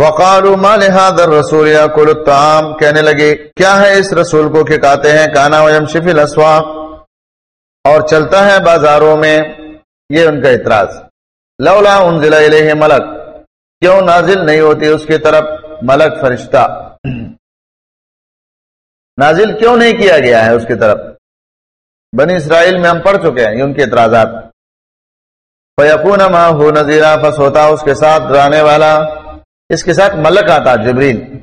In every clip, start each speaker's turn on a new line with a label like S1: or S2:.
S1: وقالو ما لهذا الرسول ياكل الطعام؟ کہنے لگے، کیا ہے اس رسول کو کہ کہتے ہیں؟ کانا ويمشي في الاسواق۔ اور چلتا ہے بازاروں میں۔ یہ ان کا اعتراض۔ لولا انزل الیہ ملک۔ کیوں نازل نہیں ہوتی اس کی طرف؟ ملک فرشتہ۔ نازل کیوں نہیں کیا گیا ہے اس کی طرف؟ بنی اسرائیل میں ہم پڑھ چکے ہیں یہ ان کے اعتراضات۔ فیقون ما ہو نذیرہ فس ہوتا اس کے ساتھ ڈرانے والا۔ اس کے ساتھ ملک آتا جبریل۔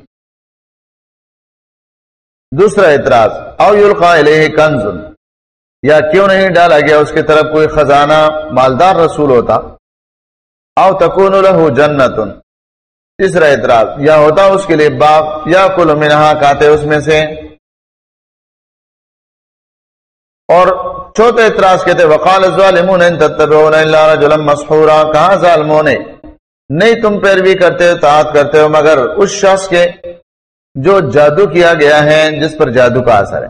S1: دوسرا اعتراض، او یلقا کنز، یا کیوں نہیں ڈالا گیا اس کی طرف کوئی خزانہ مالدار رسول ہوتا؟ او تکون له جنت۔ تیسرا اعتراض، یا ہوتا اس کے لیے باغ، یا کل منہا کاتے اس میں سے؟ اور چوتھے اعتراض کہتے، وقال الظالمون ان تتبعون الا رجلا مسحورا، کہاں ظالموں نے؟ نہیں تم پیروی کرتے ہو تعات کرتے ہو، مگر اس شخص کے جو جادو کیا گیا ہے، جس پر جادو کا اثر ہے۔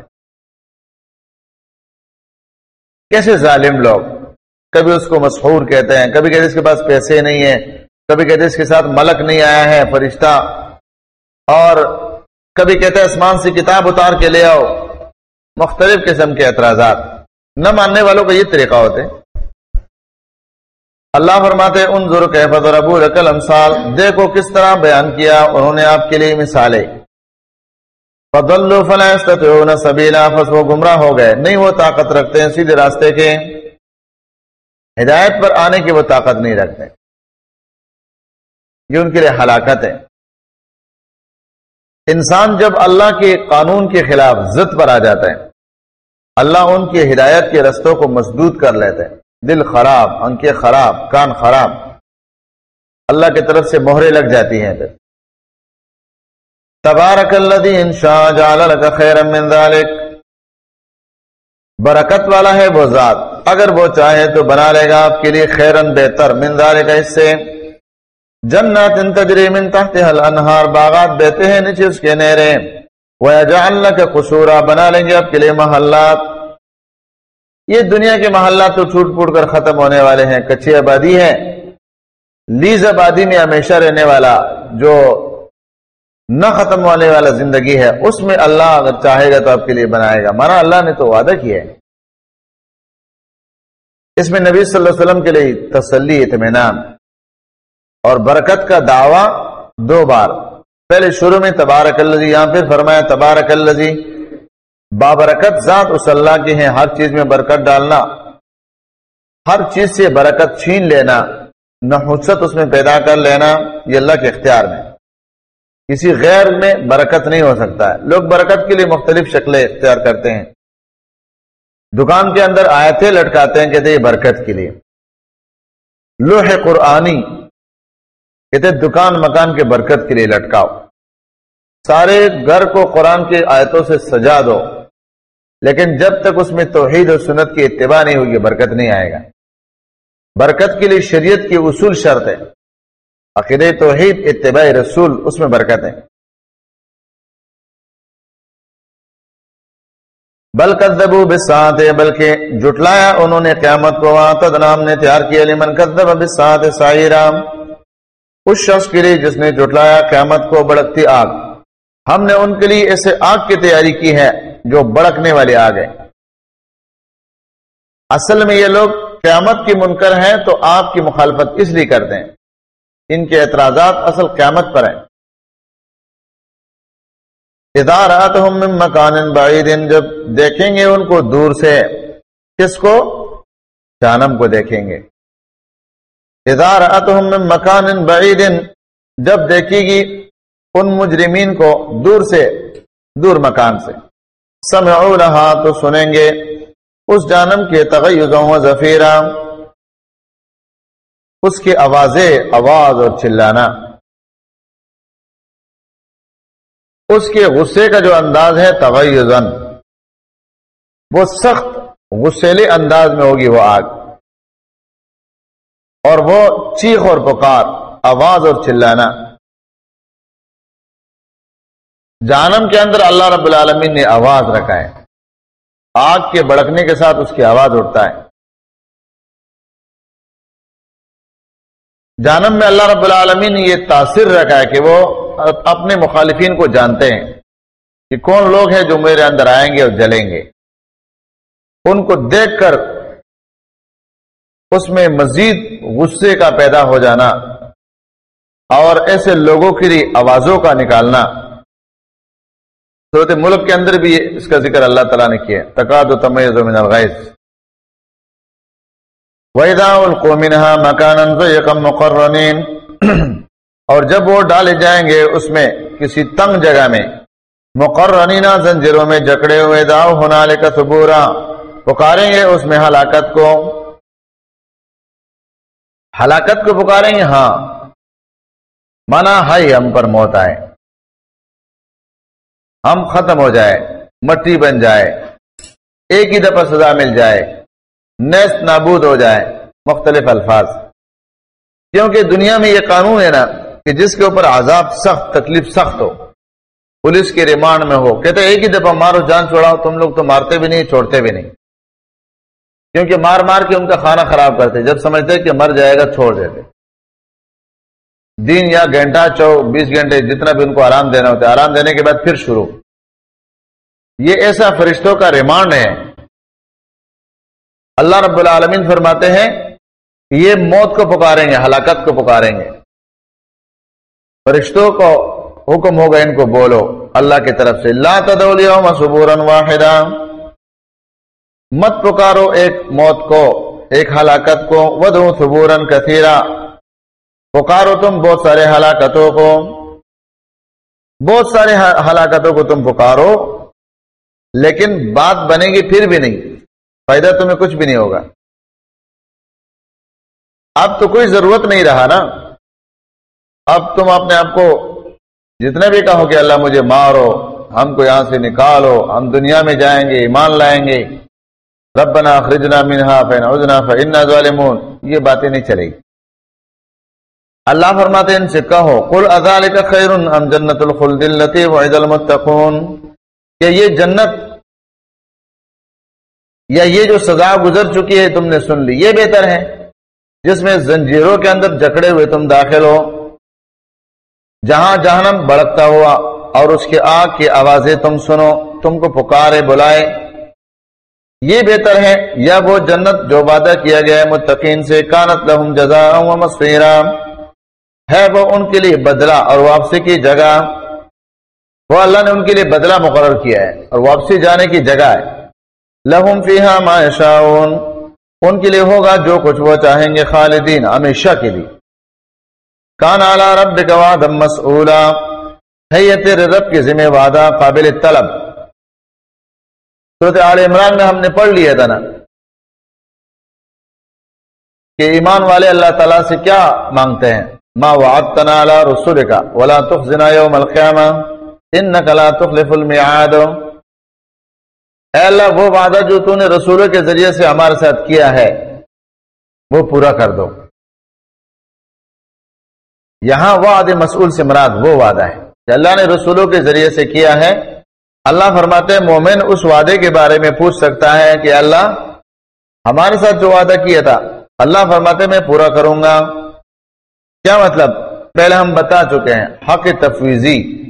S1: کیسے ظالم لوگ؟ کبھی اس کو مسحور کہتے ہیں، کبھی کہتے اس کے پاس پیسے نہیں ہیں، کبھی کہتے اس کے ساتھ ملک نہیں آیا ہے، فرشتہ۔ اور کبھی کہتے آسمان سے کتاب اتار کے لے آؤ۔ مختلف قسم کے اعتراضات۔ نہ ماننے والوں کا یہ طریقہ ہوتے اللہ فرماتے ان ضرور کیفت ابو رقل امسال دیکھو کس طرح بیان کیا انہوں نے آپ کے لیے مثالیں۔ فضل فلا سبیلا فس وہ گمراہ ہو گئے۔ نہیں وہ طاقت رکھتے ہیں سیدھے راستے کے۔ ہدایت پر آنے کی وہ طاقت نہیں رکھتے۔ یہ ان کے لیے ہلاکت ہے۔ انسان جب اللہ کے قانون کے خلاف ضد پر آ جاتا ہے، اللہ ان کی ہدایت کے رستوں کو مسدود کر لیتے ہیں دل خراب انکے خراب، کان خراب۔ اللہ کی طرف سے مہرے لگ جاتی ہیں پھر۔ تبارک الذی انشاء جعل لك خیرا من ذلك برکت والا ہے وہ ذات۔ اگر وہ چاہے تو بنا لے گا آپ کے لیے خیرن بہتر۔ من ذلك اس سے۔ جنات تجری من تحتها الانہار، باغات بہتے ہیں نیچے اس کے نہریں ويجعل لك قصورا، بنا لیں گے آپ کے لیے محلات۔ یہ دنیا کے محلات تو چھوٹ پھوٹ کر ختم ہونے والے ہیں کچی آبادی ہے۔ لیز آبادی میں ہمیشہ رہنے والا جو نہ ختم ہونے والا زندگی ہے، اس میں اللہ اگر چاہے گا تو آپ کے لیے بنائے گا۔ مانا اللہ نے تو وعدہ کیا ہے۔ اس میں نبی صلی اللہ علیہ وسلم کے لیے تسلی، اطمینان اور برکت کا دعویٰ دو بار۔ پہلے شروع میں تبارک اللہ یہاں پھر فرمایا تبارک اللہ بابرکت ذات اس اللہ کی ہے ہر چیز میں برکت ڈالنا، ہر چیز سے برکت چھین لینا نحوست اس میں پیدا کر لینا، یہ اللہ کے اختیار میں۔ کسی غیر میں برکت نہیں ہو سکتا ہے۔ لوگ برکت کے لیے مختلف شکلیں اختیار کرتے ہیں۔ دکان کے اندر آیتیں لٹکاتے ہیں، کہتے ہیں برکت کے لیے۔ لوح قرآنی، کہتے دکان مکان کے برکت کے لیے لٹکاؤ۔ سارے گھر کو قرآن کی آیتوں سے سجا دو۔ لیکن جب تک اس میں توحید و سنت کی اتباع نہیں ہوگی، برکت نہیں آئے گا۔ برکت کے لیے شریعت کی اصول شرط ہے عقید توحید، اتباع رسول، اس میں برکت ہے بلکدبو بسات بلکہ جٹلایا انہوں نے قیامت کو، وہاں نام نے تیار کیا۔ لمن کدب بسات سائی رام اس شخص کے لیے جس نے جٹلایا قیامت کو بڑکتی آگ۔ ہم نے ان کے لیے ایسے آگ کی تیاری کی ہے۔ جو بڑکنے والے آ گئے۔ اصل میں یہ لوگ قیامت کی منکر ہیں تو آپ کی مخالفت اس لیے کرتے ہیں ان کے اعتراضات اصل قیامت پر ہیں۔ ادارات مکان بعید، جب دیکھیں گے ان کو دور سے، کس کو؟ جانم کو دیکھیں گے۔ ادارات مکان بعید، جب دیکھے گی ان مجرمین کو دور سے، دور مکان سے۔ سمعو رہا تو سنیں گے۔ اس جانم کے تغیزوں و ذفیرہ اس کی آوازیں آواز اور چلانا۔ اس کے غصے کا جو انداز ہے تغیزن وہ سخت غسیلے انداز میں ہوگی وہ آگ۔ اور وہ چیخ اور پکار، آواز اور چلانا۔ جانم کے اندر اللہ رب العالمین نے آواز رکھا ہے۔ آگ کے بڑکنے کے ساتھ اس کی آواز اٹھتا ہے۔ جانب میں اللہ رب العالمین نے یہ تاثر رکھا ہے کہ وہ اپنے مخالفین کو جانتے ہیں کہ کون لوگ ہیں جو میرے اندر آئیں گے اور جلیں گے۔ ان کو دیکھ کر اس میں مزید غصے کا پیدا ہو جانا اور ایسے لوگوں کے لیے آوازوں کا نکالنا۔ صورت ملک کے اندر بھی اس کا ذکر اللہ تعالیٰ نے کیا تقاد و تمیز من الغیث ویدا القومنہ مکان یکم مقررین اور جب وہ ڈالے جائیں گے اس میں کسی تنگ جگہ میں مقررینہ زنجیروں میں جکڑے ہوئے داؤ ہونا لے کا ثبورا۔ پکاریں گے اس میں ہلاکت کو۔ ہلاکت کو پکاریں گے؟ ہاں۔ مانا ہائی ہم پر موت آئے۔ ہم ختم ہو جائے، مٹی بن جائے، ایک ہی دفعہ سزا مل جائے، نیست نابود ہو جائے، مختلف الفاظ۔ کیونکہ دنیا میں یہ قانون ہے نا کہ جس کے اوپر عذاب سخت، تکلیف سخت ہو، پولیس کے ریمانڈ میں ہو، کہتے ایک ہی دفعہ مارو، جان چھوڑاؤ، تم لوگ تو مارتے بھی نہیں، چھوڑتے بھی نہیں۔ کیونکہ مار مار کے ان کا کھانا خراب کرتے، جب سمجھتے کہ مر جائے گا، چھوڑ دیتے۔ دن یا گھنٹہ چو بیس گھنٹے جتنا بھی ان کو آرام دینا ہوتا ہے، آرام دینے کے بعد پھر شروع۔ یہ ایسا فرشتوں کا ریمانڈ ہے۔ اللہ رب العالمین فرماتے ہیں، یہ موت کو پکاریں گے، ہلاکت کو پکاریں گے۔ فرشتوں کو حکم ہوگا، ان کو بولو، اللہ کی طرف سے، لا تدولیوم واحدہ مت پکارو ایک موت کو، ایک ہلاکت کو ودو سبورن کثیرہ پکارو تم بہت سارے ہلاکتوں کو، بہت سارے ہلاکتوں کو تم پکارو، لیکن بات بنے گی پھر بھی نہیں، فائدہ تمہیں کچھ بھی نہیں ہوگا۔ اب تو کوئی ضرورت نہیں رہا نا۔ اب تم اپنے آپ کو جتنے بھی کہو کہ اللہ مجھے مارو، ہم کو یہاں سے نکالو، ہم دنیا میں جائیں گے، ایمان لائیں گے۔ ربنا اخرجنا منها فین عزنا فإنا ظالمون۔ یہ باتیں نہیں چلے گی۔ اللہ فرماتے ان سے کہو، قل اذالک خیر ام جنت الخلد التي وعد المتقون؟ کہ یہ جنت یا یہ جو سزا گزر چکی ہے تم نے سن لی، یہ بہتر ہے۔ جس میں زنجیروں کے اندر جکڑے ہوئے تم داخل ہو، جہاں جہنم بڑکتا ہوا اور اس کے آگ کی آوازیں تم سنو، تم کو پکارے، بلائے۔ یہ بہتر ہے، یا وہ جنت جو وعدہ کیا گیا ہے متقین سے، کانت لہم جزا ہے وہ ان کے لیے بدلہ اور واپسی کی جگہ وہ اللہ نے ان کے لیے بدلہ مقرر کیا ہے اور واپسی جانے کی جگہ ہے۔ لہم فیحا ما شاون ان کے لیے ہوگا جو کچھ وہ چاہیں گے خالدین ہمیشہ کے لیے۔ کان اعلی رب گواد مسئولہ ہے یہ تیرے رب کے ذمہ وعدہ قابل طلب۔ صورت عال عمران میں ہم نے پڑھ لیا تھا نا کہ ایمان والے اللہ تعالیٰ سے کیا مانگتے ہیں؟ ما وعدتنا على رسولك ولا تخزنا يوم القيامة انك لا تخلف الميعاد. اے اللہ، وہ وعدہ جو تو نے رسولوں کے ذریعے سے ہمارے ساتھ کیا ہے، وہ پورا کر دو۔ یہاں وعد مسئول سے مراد وہ وعدہ ہے کہ اللہ نے رسولوں کے ذریعے سے کیا ہے۔ اللہ فرماتے ہیں، مومن اس وعدے کے بارے میں پوچھ سکتا ہے کہ اللہ، ہمارے ساتھ جو وعدہ کیا تھا، اللہ فرماتے میں پورا کروں گا۔ کیا مطلب؟ پہلے ہم بتا چکے ہیں، حق تفویضی۔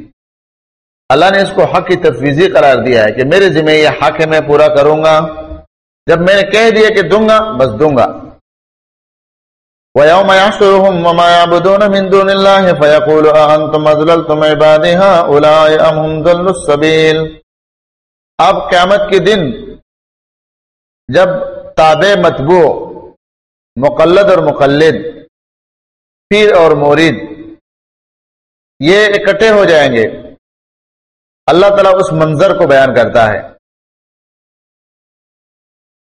S1: اللہ نے اس کو حق کی تفویضی قرار دیا ہے کہ میرے ذمہ یہ حق ہے، میں پورا کروں گا۔ جب میں نے کہہ دیا کہ دوں گا، بس دوں گا۔ وَيَوْمَ يَحْشُرُهُمْ وَمَا يَعْبُدُونَ مِن دُونِ اللَّهِ فَيَقُولُ أَأَنْتُمْ أَضْلَلْتُمْ عِبَادِي هَؤُلَاءِ أَمْ هُمْ ضَلُّوا السَّبِيلَ۔ اب قیامت کے دن جب تابع متبوع مقلد اور مقلد پیر اور مورید، یہ اکٹھے ہو جائیں گے۔ اللہ تعالیٰ اس منظر کو بیان کرتا ہے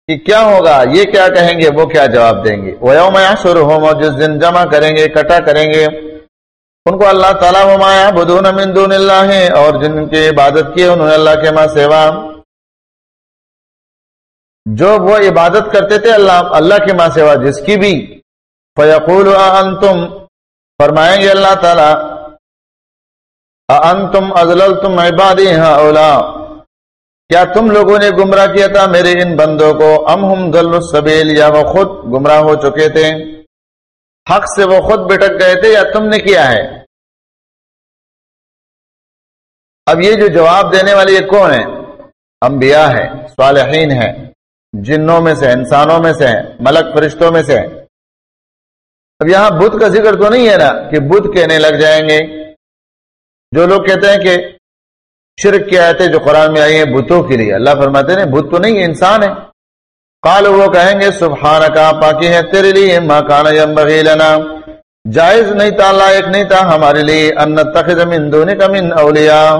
S1: کہ کیا ہوگا، یہ کیا کہیں گے، وہ کیا جواب دیں گے۔ وہ یوم شروع ہو جس دن جمع کریں گے، اکٹھا کریں گے، ان کو اللہ تعالیٰ ہمایا بدون من دون اللہ اور جن کی عبادت کی انہوں نے اللہ کے ماں سیوا جو وہ عبادت کرتے تھے، اللہ اللہ کے ماں سیوا جس کی بھی فیقول انتم فرمائیں گے اللہ تعالی انتم ازلل تم عبادی ہاں اولا کیا تم لوگوں نے گمراہ کیا تھا میرے ان بندوں کو؟ ام ہم دل السبیل یا وہ خود گمراہ ہو چکے تھے؟ حق سے وہ خود بٹک گئے تھے یا تم نے کیا ہے؟ اب یہ جو جواب دینے والے یہ کون ہیں؟ انبیاء ہے صالحین ہے جنوں میں سے، انسانوں میں سے ہیں، ملک فرشتوں میں سے ہیں۔ اب یہاں بدھ کا ذکر تو نہیں ہے نا کہ بدھ کہنے لگ جائیں گے۔ جو لوگ کہتے ہیں کہ شرک کی آیتیں جو قرآن میں آئی ہیں بتوں کے لیے، اللہ فرماتے ہیں بت تو نہیں ہے، انسان ہے۔ قال وہ کہیں گے سبحان کا پاکی ہے تیرے لیے ماں کانا لنا۔ جائز نہیں تھا، لائق نہیں تھا ہمارے لیے، ان تخذ من دونک من اولیاء۔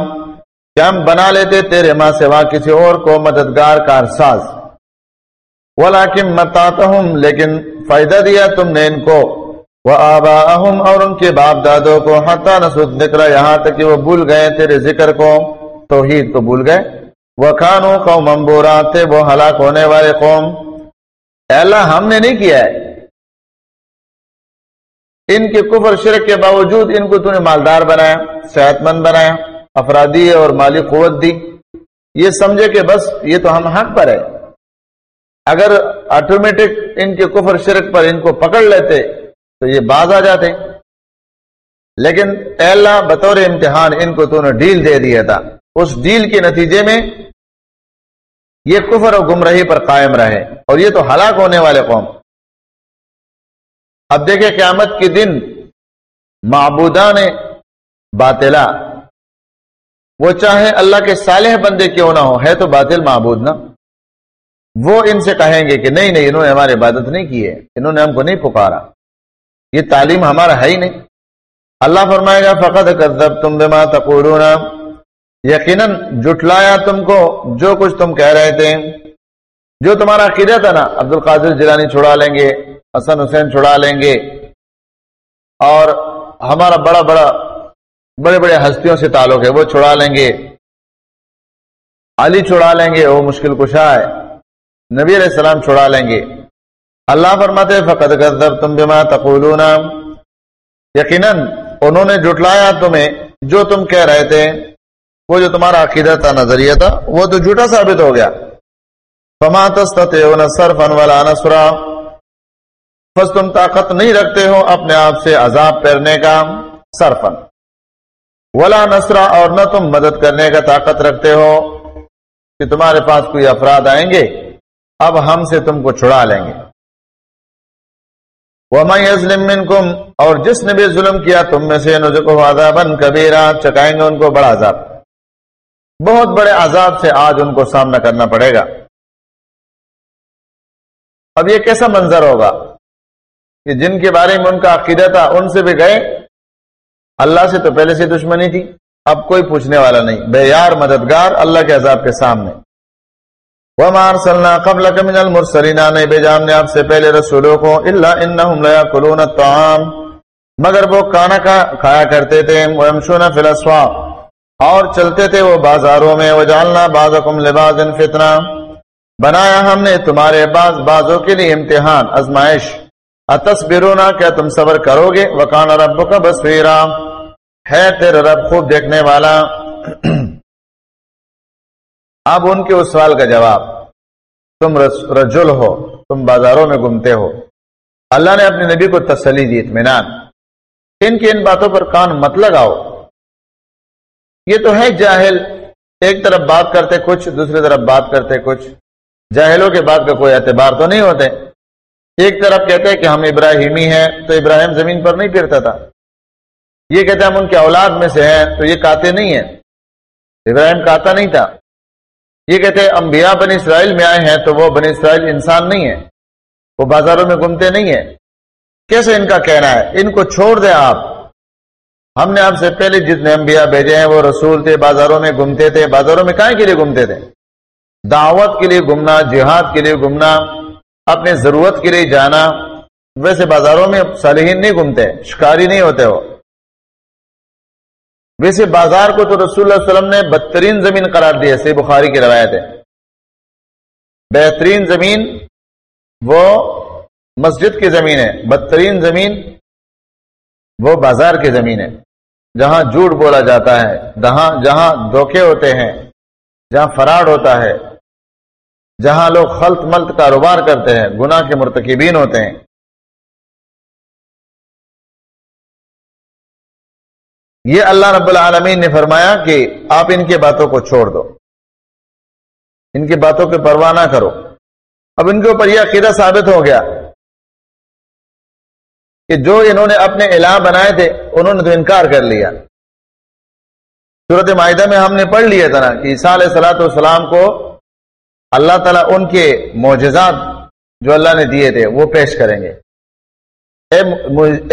S1: کہ ہم بنا لیتے تیرے ماں سوا کسی اور کو مددگار کار ساز ولیکن متاتہم لیکن فائدہ دیا تم نے ان کو۔ وہ آبا اور ان کے باپ دادوں کو حتا نسود ذکر یہاں تک کہ وہ بھول گئے تیرے ذکر کو۔ توحید کو بھول گئے۔ وہ خانو قوم امبورا تھے وہ ہلاک ہونے والے قوم۔ اے اللہ، ہم نے نہیں کیا ہے۔ ان کے کفر شرک کے باوجود ان کو تو نے مالدار بنایا صحت مند بنایا، افرادی اور مالی قوت دی۔ یہ سمجھے کہ بس یہ تو ہم حق پر ہے۔ اگر آٹومیٹک ان کے کفر شرک پر ان کو پکڑ لیتے تو یہ باز آ جاتے لیکن اے اللہ بطور امتحان ان کو تو نے ڈیل دے دیا تھا۔ اس ڈیل کے نتیجے میں یہ کفر و گمراہی پر قائم رہے۔ اور یہ تو ہلاک ہونے والے قوم۔ اب دیکھیں قیامت کے دن معبودان باطلا، وہ چاہے اللہ کے صالح بندے کیوں نہ ہو ہے تو باطل معبود نا۔ وہ ان سے کہیں گے کہ نہیں نہیں، انہوں نے ہماری عبادت نہیں کی ہے، انہوں نے ہم کو نہیں پکارا۔ یہ تعلیم ہمارا ہے ہی نہیں۔ اللہ فرمائے گا فقط کذب تم بما تقولون۔ یقیناً جٹلایا تم کو جو کچھ تم کہہ رہے تھے۔ جو تمہارا عقیدہ تھا نا عبد القادر جیلانی چھڑا لیں گے، حسن حسین چھڑا لیں گے۔ اور ہمارا بڑا بڑا، بڑے بڑے ہستیوں سے تعلق ہے، وہ چھڑا لیں گے۔ علی چھڑا لیں گے، وہ مشکل کشا ہے۔ نبی علیہ السلام چھڑا لیں گے۔ اللہ فرماتے فقط غذب تم بما تقولون. یقیناً انہوں نے جٹلایا تمہیں جو تم کہہ رہے تھے، وہ جو تمہارا عقیدہ تھا، نظریہ تھا، وہ تو جھوٹا ثابت ہو گیا۔ فما تستطيعون صرفا ولا نصرا۔ پس تم طاقت نہیں رکھتے ہو اپنے آپ سے عذاب پھیرنے کا، صرفا۔ ولا نصرا، اور نہ تم مدد کرنے کا طاقت رکھتے ہو کہ تمہارے پاس کوئی افراد آئیں گے، اب ہم سے تم کو چھڑا لیں گے۔ وَمَا يَظْلِم مِّنْكُمْ، اور جس نے بھی ظلم کیا، تم میں سے نُزِقُهُ عَذَابًا كَبِيرًا چکائیں گے ان کو بڑا عذاب۔ بہت بڑے عذاب سے آج ان کو سامنا کرنا پڑے گا۔ اب یہ کیسا منظر ہوگا؟ کہ جن کے بارے میں ان کا عقیدہ تھا، ان سے بھی گئے۔ اللہ سے تو پہلے سے دشمنی تھی، اب کوئی پوچھنے والا نہیں۔ بے یار مددگار، اللہ کے عذاب کے سامنے۔ وَمَا أَرْسَلْنَا قَبْلَكَ مِنَ الْمُرْسَلِينَ نے بجام نے آپ سے پہلے رسولوں کو الا انہم لیاکلون الطعام، مگر وہ کانا کا، کھایا کرتے تھے، وَيَمْشُونَ فِي الْأَسْوَاقِ، اور چلتے تھے وہ بازاروں میں، وَجَعَلْنَا بَعْضَكُمْ لِبَعْضٍ فِتْنَةً۔ بنایا ہم نے تمہارے بعض بازوں کے لیے امتحان ازمائش اتصبرونا کیا تم صبر کرو گے؟ وَقَانَ رَبُّكَ بَصِيرًا ہے تیرا رب خوب دیکھنے والا۔ اب ان کے اس سوال کا جواب، تم رجل ہو، تم بازاروں میں گھومتے ہو۔ اللہ نے اپنے نبی کو تسلی دی، اطمینان۔ ان کی ان باتوں پر کان مت لگاؤ۔ یہ تو ہے جاہل۔ ایک طرف بات کرتے کچھ، دوسری طرف بات کرتے کچھ۔ جاہلوں کے بات کا کوئی اعتبار تو نہیں ہوتے۔ ایک طرف کہتے کہ ہم ابراہیمی ہیں، تو ابراہیم زمین پر نہیں پھرتا تھا۔ یہ کہتے ہم ان کے اولاد میں سے ہیں، تو یہ کاتے نہیں ہیں۔ ابراہیم کاتا نہیں تھا۔ یہ کہتے ہیں، انبیاء بن اسرائیل میں آئے ہیں تو وہ بن اسرائیل انسان نہیں ہے وہ بازاروں میں گھومتے نہیں ہیں۔ کیسے ان کا کہنا ہے؟ ان کو چھوڑ دیں آپ۔ ہم نے آپ سے پہلے جتنے انبیاء بھیجے ہیں، وہ رسول تھے، بازاروں میں گھومتے تھے۔ بازاروں میں کہاں کے لیے گھومتے تھے؟ دعوت کے لیے گھومنا، جہاد کے لیے گھومنا، اپنے ضرورت کے لیے جانا۔ ویسے بازاروں میں صالحین نہیں گھومتے، شکاری نہیں ہوتے وہ۔ ویسے بازار کو تو رسول اللہ علیہ وسلم نے بدترین زمین قرار دیا سی بخاری کی روایت ہے۔ بہترین زمین وہ مسجد کی زمین ہے، بدترین زمین وہ بازار کی زمین ہے۔ جہاں جھوٹ بولا جاتا ہے، جہاں جہاں دھوکے ہوتے ہیں، جہاں فراڈ ہوتا ہے، جہاں لوگ خلط ملت کاروبار کرتے ہیں، گناہ کے مرتکبین ہوتے ہیں۔ یہ اللہ رب العالمین نے فرمایا کہ آپ ان کی باتوں کو چھوڑ دو۔ ان کی باتوں کی پرواہ نہ کرو۔ اب ان کے اوپر یہ عقیدہ ثابت ہو گیا کہ جو انہوں نے اپنے الہ بنائے تھے، انہوں نے تو انکار کر لیا۔ صورت معاہدہ میں ہم نے پڑھ لیا تھا نا کہ عیسیٰ علیہ سلاۃ والسلام کو اللہ تعالیٰ ان کے معجزات جو اللہ نے دیے تھے، وہ پیش کریں گے۔ اے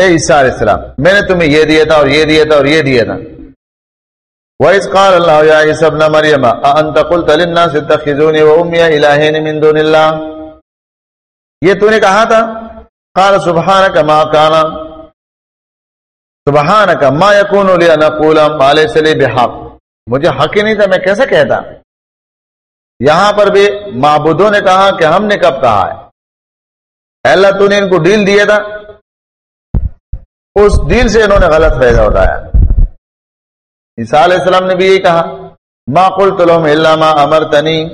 S1: عیسیٰ علیہ السلام، میں نے تمہیں یہ دیا تھا اور یہ دیا تھا اور یہ دیا تھا۔ وَإِذْ قَالَ اللَّهُ يَا عِيسَى ابْنَ مَرْيَمَ، أَأَنْتَ قُلْتَ لِلنَّاسِ اتَّخِذُونِي وَأُمِّيَ إِلَٰهَيْنِ مِن دُونِ اللَّهِ؟ یہ تو نے کہا تھا، قال سبحانك ما كان، سبحانك ما يكون لي ان اقول ما ليس لي بحق۔ مجھے حق ہی نہیں تھا، میں کیسے کہتا؟ یہاں پر بھی معبودوں نے کہا کہ ہم نے کب کہا ہے۔ اللہ، تو نے ان کو ڈیل دیا تھا۔ اس ڈیل سے انہوں نے غلط فائدہ اٹھایا۔ عیسیٰ علیہ السلام نے بھی یہی کہا، ما قلت لهم الا ما امرتنی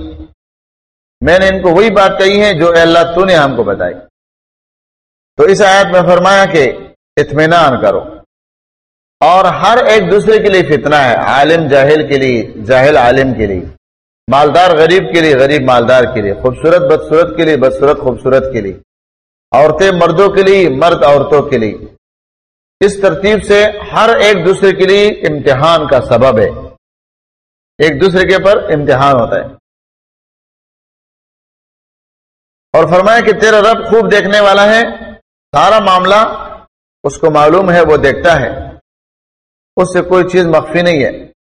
S1: میں نے ان کو وہی بات کہی ہے جو اللہ تو نے ہم کو بتائی۔ تو اس آیت میں فرمایا کہ اطمینان کرو۔ اور ہر ایک دوسرے کے لیے فتنہ ہے، عالم جاہل کے لیے، جاہل عالم کے لیے۔ مالدار غریب کے لیے، غریب مالدار کے لیے۔ خوبصورت بدصورت کے لیے، بدصورت خوبصورت کے لیے۔ عورتیں مردوں کے لیے، مرد عورتوں کے لیے۔ اس ترتیب سے ہر ایک دوسرے کے لیے امتحان کا سبب ہے۔ ایک دوسرے کے پر امتحان ہوتا ہے۔ اور فرمایا کہ تیرا رب خوب دیکھنے والا ہے، سارا معاملہ اس کو معلوم ہے، وہ دیکھتا ہے۔ اس سے کوئی چیز مخفی نہیں ہے۔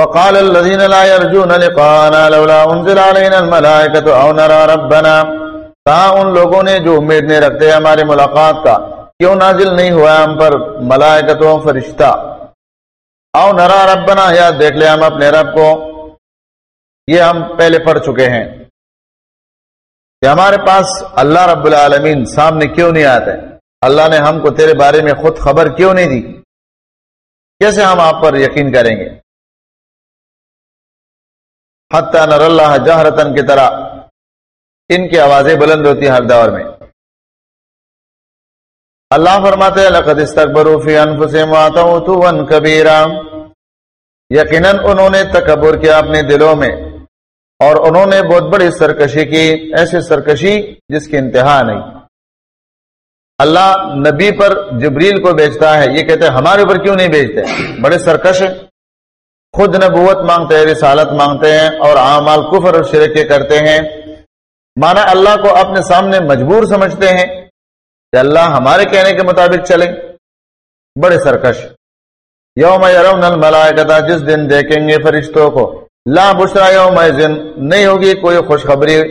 S1: وقال الذين لا يرجون لقاءنا لولا انزل علينا الملائكه او نرى ربنا کہا ان لوگوں نے جو امید نہیں رکھتے ہماری ملاقات کا کیوں نازل نہیں ہوا ہم پر ملائکت و فرشتہ۔ او نرا ربنا، یا دیکھ لے ہم اپنے رب کو۔ یہ ہم پہلے پڑھ چکے ہیں۔ کہ ہمارے پاس اللہ رب العالمین سامنے کیوں نہیں آتے اللہ نے ہم کو تیرے بارے میں خود خبر کیوں نہیں دی؟ کیسے ہم آپ پر یقین کریں گے؟ حتیٰ نر اللہ جہرتن کی طرح۔ ان کی آوازیں بلند ہوتی ہر دور میں۔ اللہ فرماتے لقد استکبروا فی انفسهم واتوا تو کبیرا۔ یقیناً انہوں نے تکبر کیا اپنے دلوں میں۔ اور انہوں نے بہت بڑی سرکشی کی، ایسی سرکشی جس کی انتہا نہیں۔ اللہ نبی پر جبریل کو بیچتا ہے۔ یہ کہتے ہیں، ہمارے اوپر کیوں نہیں بیچتے بڑے سرکش ہیں۔ خود نبوت مانگتے ہیں، رسالت مانگتے ہیں اور اعمال کفر اور شرکے کرتے ہیں۔ مانا اللہ کو اپنے سامنے مجبور سمجھتے ہیں کہ اللہ ہمارے کہنے کے مطابق چلے۔ بڑے سرکش۔ یوم یرون الملائکتا جس دن دیکھیں گے فرشتوں کو۔ لا بشرا یوم نہیں ہوگی کوئی خوشخبری۔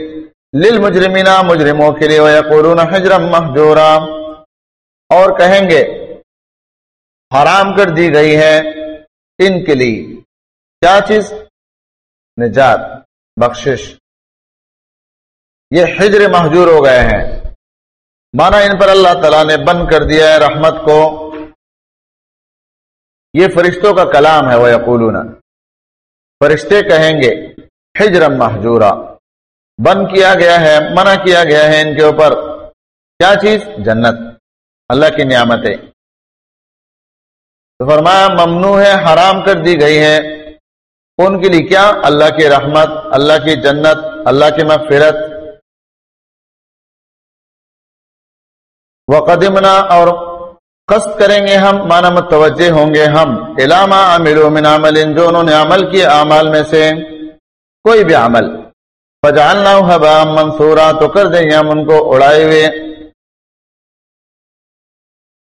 S1: للمجرمین مجرموں کے لیے ویقولون حجرا محجورا۔ اور کہیں گے، حرام کر دی گئی ہے ان کے لیے۔ کیا چیز؟ نجات، بخشش۔ یہ حجر محجور ہو گئے ہیں۔ مانا ان پر اللہ تعالیٰ نے بند کر دیا ہے رحمت کو۔ یہ فرشتوں کا کلام ہے وہ یقولون فرشتے کہیں گے ہجرم محجورا۔ بند کیا گیا ہے، منع کیا گیا ہے ان کے اوپر۔ کیا چیز؟ جنت۔ اللہ کی نعمت ہے فرمایا، ممنوع ہے، حرام کر دی گئی ہے ان کے لیے کیا؟ اللہ کی رحمت، اللہ کی جنت، اللہ کی مغفرت۔ وقدمنا اور قصد کریں گے ہم مانا متوجہ ہوں گے ہم علامہ عمل من عمل، جو انہوں نے عمل کیے اعمال میں سے کوئی بھی عمل۔ فجعلنا حبا منصورا تو کر دیں گے ہم ان کو اڑائے ہوئے۔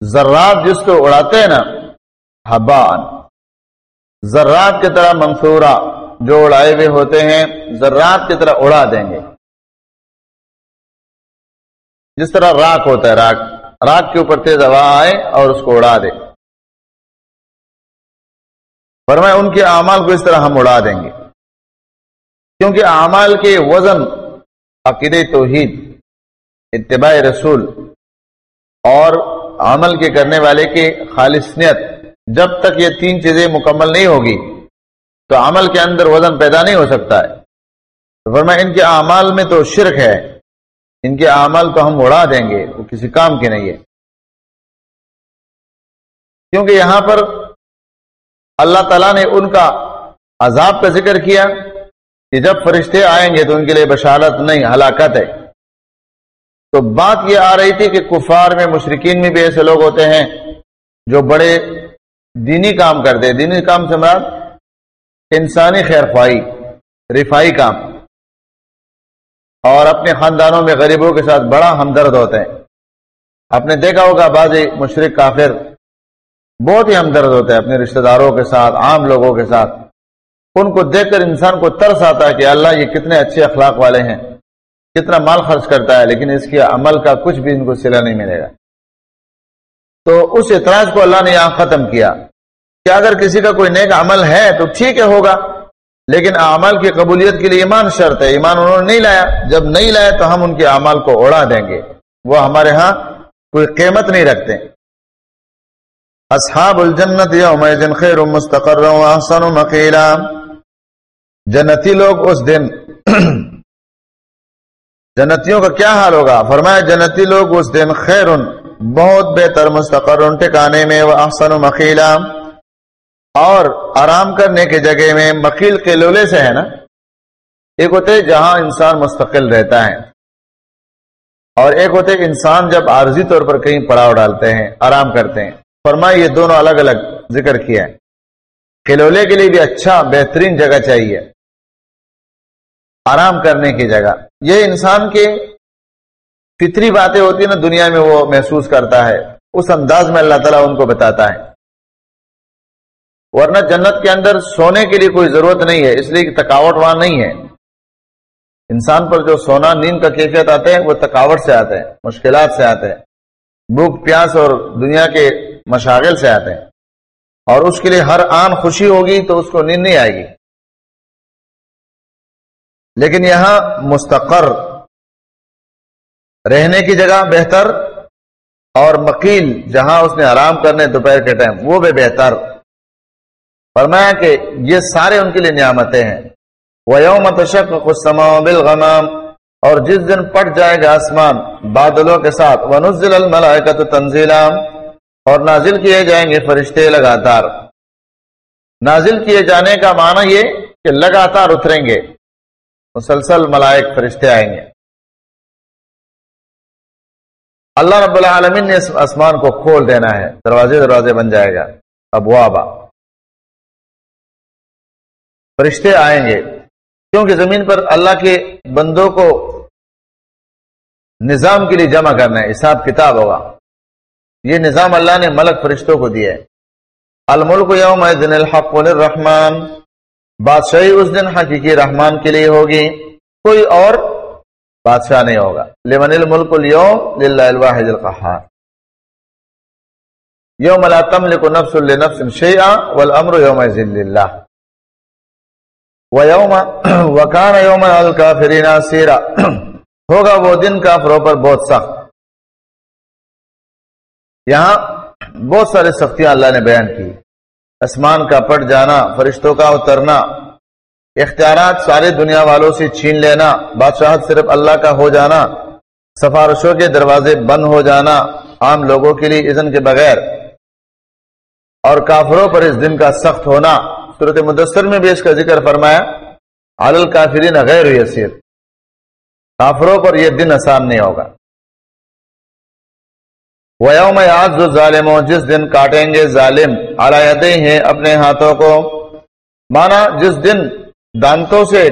S1: ذرات جس کو اڑاتے ہیں نا حبان ذرات کی طرح منصورا جو اڑائے ہوئے ہوتے ہیں، ذرات کی طرح اڑا دیں گے۔ جس طرح راک ہوتا ہے، راک۔ راک کے اوپر تیز ہوا آئے اور اس کو اڑا دے۔ فرمائے ان کے اعمال کو اس طرح ہم اڑا دیں گے۔ کیونکہ اعمال کے وزن عقید توحید، اتباع رسول اور عمل کے کرنے والے کی خالصنیت جب تک یہ تین چیزیں مکمل نہیں ہوگی، تو عمل کے اندر وزن پیدا نہیں ہو سکتا ہے۔ فرمائے ان کے اعمال میں تو شرک ہے۔ ان کے اعمال تو ہم اڑا دیں گے، وہ کسی کام کے نہیں ہے کیونکہ یہاں پر اللہ تعالیٰ نے ان کا عذاب کا ذکر کیا کہ جب فرشتے آئیں گے تو ان کے لیے بشارت نہیں، ہلاکت ہے۔ تو بات یہ آ رہی تھی کہ کفار میں مشرقین میں بھی ایسے لوگ ہوتے ہیں جو بڑے دینی کام کرتے دینی کام سے مراد انسانی خیر خواہی رفائی کام۔ اور اپنے خاندانوں میں غریبوں کے ساتھ بڑا ہمدرد ہوتے ہیں۔ آپ نے دیکھا ہوگا بعض مشرق کافر بہت ہی ہمدرد ہوتے ہیں اپنے رشتہ داروں کے ساتھ، عام لوگوں کے ساتھ۔ ان کو دیکھ کر انسان کو ترس آتا ہے کہ اللہ یہ کتنے اچھے اخلاق والے ہیں، کتنا مال خرچ کرتا ہے، لیکن اس کے عمل کا کچھ بھی ان کو سلا نہیں ملے گا۔ تو اس اعتراض کو اللہ نے یہاں ختم کیا کہ اگر کسی کا کوئی نیک عمل ہے تو ٹھیک ہے ہوگا۔ لیکن اعمال کی قبولیت کے لیے ایمان شرط ہے، ایمان انہوں نے نہیں لایا۔ جب نہیں لایا تو ہم ان کے اعمال کو اڑا دیں گے۔ وہ ہمارے ہاں کوئی قیمت نہیں رکھتے۔ اصحاب الجنت یوم خیر مستقر احسن مقیلا۔ جنتی لوگ اس دن جنتیوں کا کیا حال ہوگا؟ فرمایا، جنتی لوگ اس دن خیر، بہت بہتر، مستقر ٹھکانے میں وہ احسن مقیلا۔ اور آرام کرنے کے جگہ میں مکیل کے لولے سے ہے نا؟ ایک ہوتے جہاں انسان مستقل رہتا ہے۔ اور ایک ہوتے انسان جب عارضی طور پر کہیں پڑاؤ ڈالتے ہیں، آرام کرتے ہیں۔ فرمایا یہ دونوں الگ الگ ذکر کیا ہے۔ کھلولے کے لیے بھی اچھا بہترین جگہ چاہیے۔ آرام کرنے کی جگہ۔ یہ انسان کے فطری باتیں ہوتی ہیں نا، دنیا میں وہ محسوس کرتا ہے۔ اس انداز میں اللہ تعالیٰ ان کو بتاتا ہے۔ ورنہ جنت کے اندر سونے کے لیے کوئی ضرورت نہیں ہے، اس لیے کہ تھکاوٹ وہاں نہیں ہے۔ انسان پر جو سونا، نیند کا کیفیت آتے ہیں، وہ تھکاوٹ سے آتے ہیں، مشکلات سے آتے ہیں۔ بھوک، پیاس اور دنیا کے مشاغل سے آتے ہیں۔ اور اس کے لیے ہر آن خوشی ہوگی تو اس کو نیند نہیں آئے گی۔ لیکن یہاں مستقر رہنے کی جگہ بہتر اور مکیل، جہاں اس نے آرام کرنے دوپہر کے ٹائم، وہ بھی بہتر۔ فرمایا کہ یہ سارے ان کے لیے نعمتیں ہیں۔ وہ یوم تشک خسما بالغمام، اور جس دن پٹ جائے گا آسمان، بادلوں کے ساتھ وہ نزل الملائکت تنزیلا، اور نازل کیے جائیں گے فرشتے لگاتار۔ نازل کیے جانے کا معنی یہ کہ لگاتار اتریں گے۔ مسلسل ملائک فرشتے آئیں گے۔ اللہ رب العالمین نے اس آسمان کو کھول دینا ہے۔ دروازے دروازے بن جائے گا۔ اب آبا فرشتے آئیں گے۔ کیونکہ زمین پر اللہ کے بندوں کو نظام کے لیے جمع کرنا ہے، حساب کتاب ہوگا۔ یہ نظام اللہ نے ملک فرشتوں کو دیا ہے۔ الملک یوم دن الحق الرحمان بادشاہی اس دن حقیقی رحمان کے لیے ہوگی۔ کوئی اور بادشاہ نہیں ہوگا۔ لمن الملک اليوم للہ الواحد القحار یوم لا تملک نفس لنفس شیئا والامر یوم ذل اللہ یوم وکان یوم الکافرین سیرا ہوگا وہ دن کافروں پر بہت سخت۔ یہاں بہت سارے سختیاں اللہ نے بیان کی۔ آسمان کا پٹ جانا، فرشتوں کا اترنا، اختیارات سارے دنیا والوں سے چھین لینا، بادشاہت صرف اللہ کا ہو جانا، سفارشوں کے دروازے بند ہو جانا عام لوگوں کے لیے اذن کے بغیر، اور کافروں پر اس دن کا سخت ہونا۔ صورت مدثر میں بھی اس کا ذکر فرمایا عالل کافرین غیر یسیر۔ کافروں پر یہ دن آسان نہیں ہوگا۔ ویوم یاد جو ظالم جس دن کاٹیں گے ظالم آلائے ہیں اپنے ہاتھوں کو۔ مانا جس دن دانتوں سے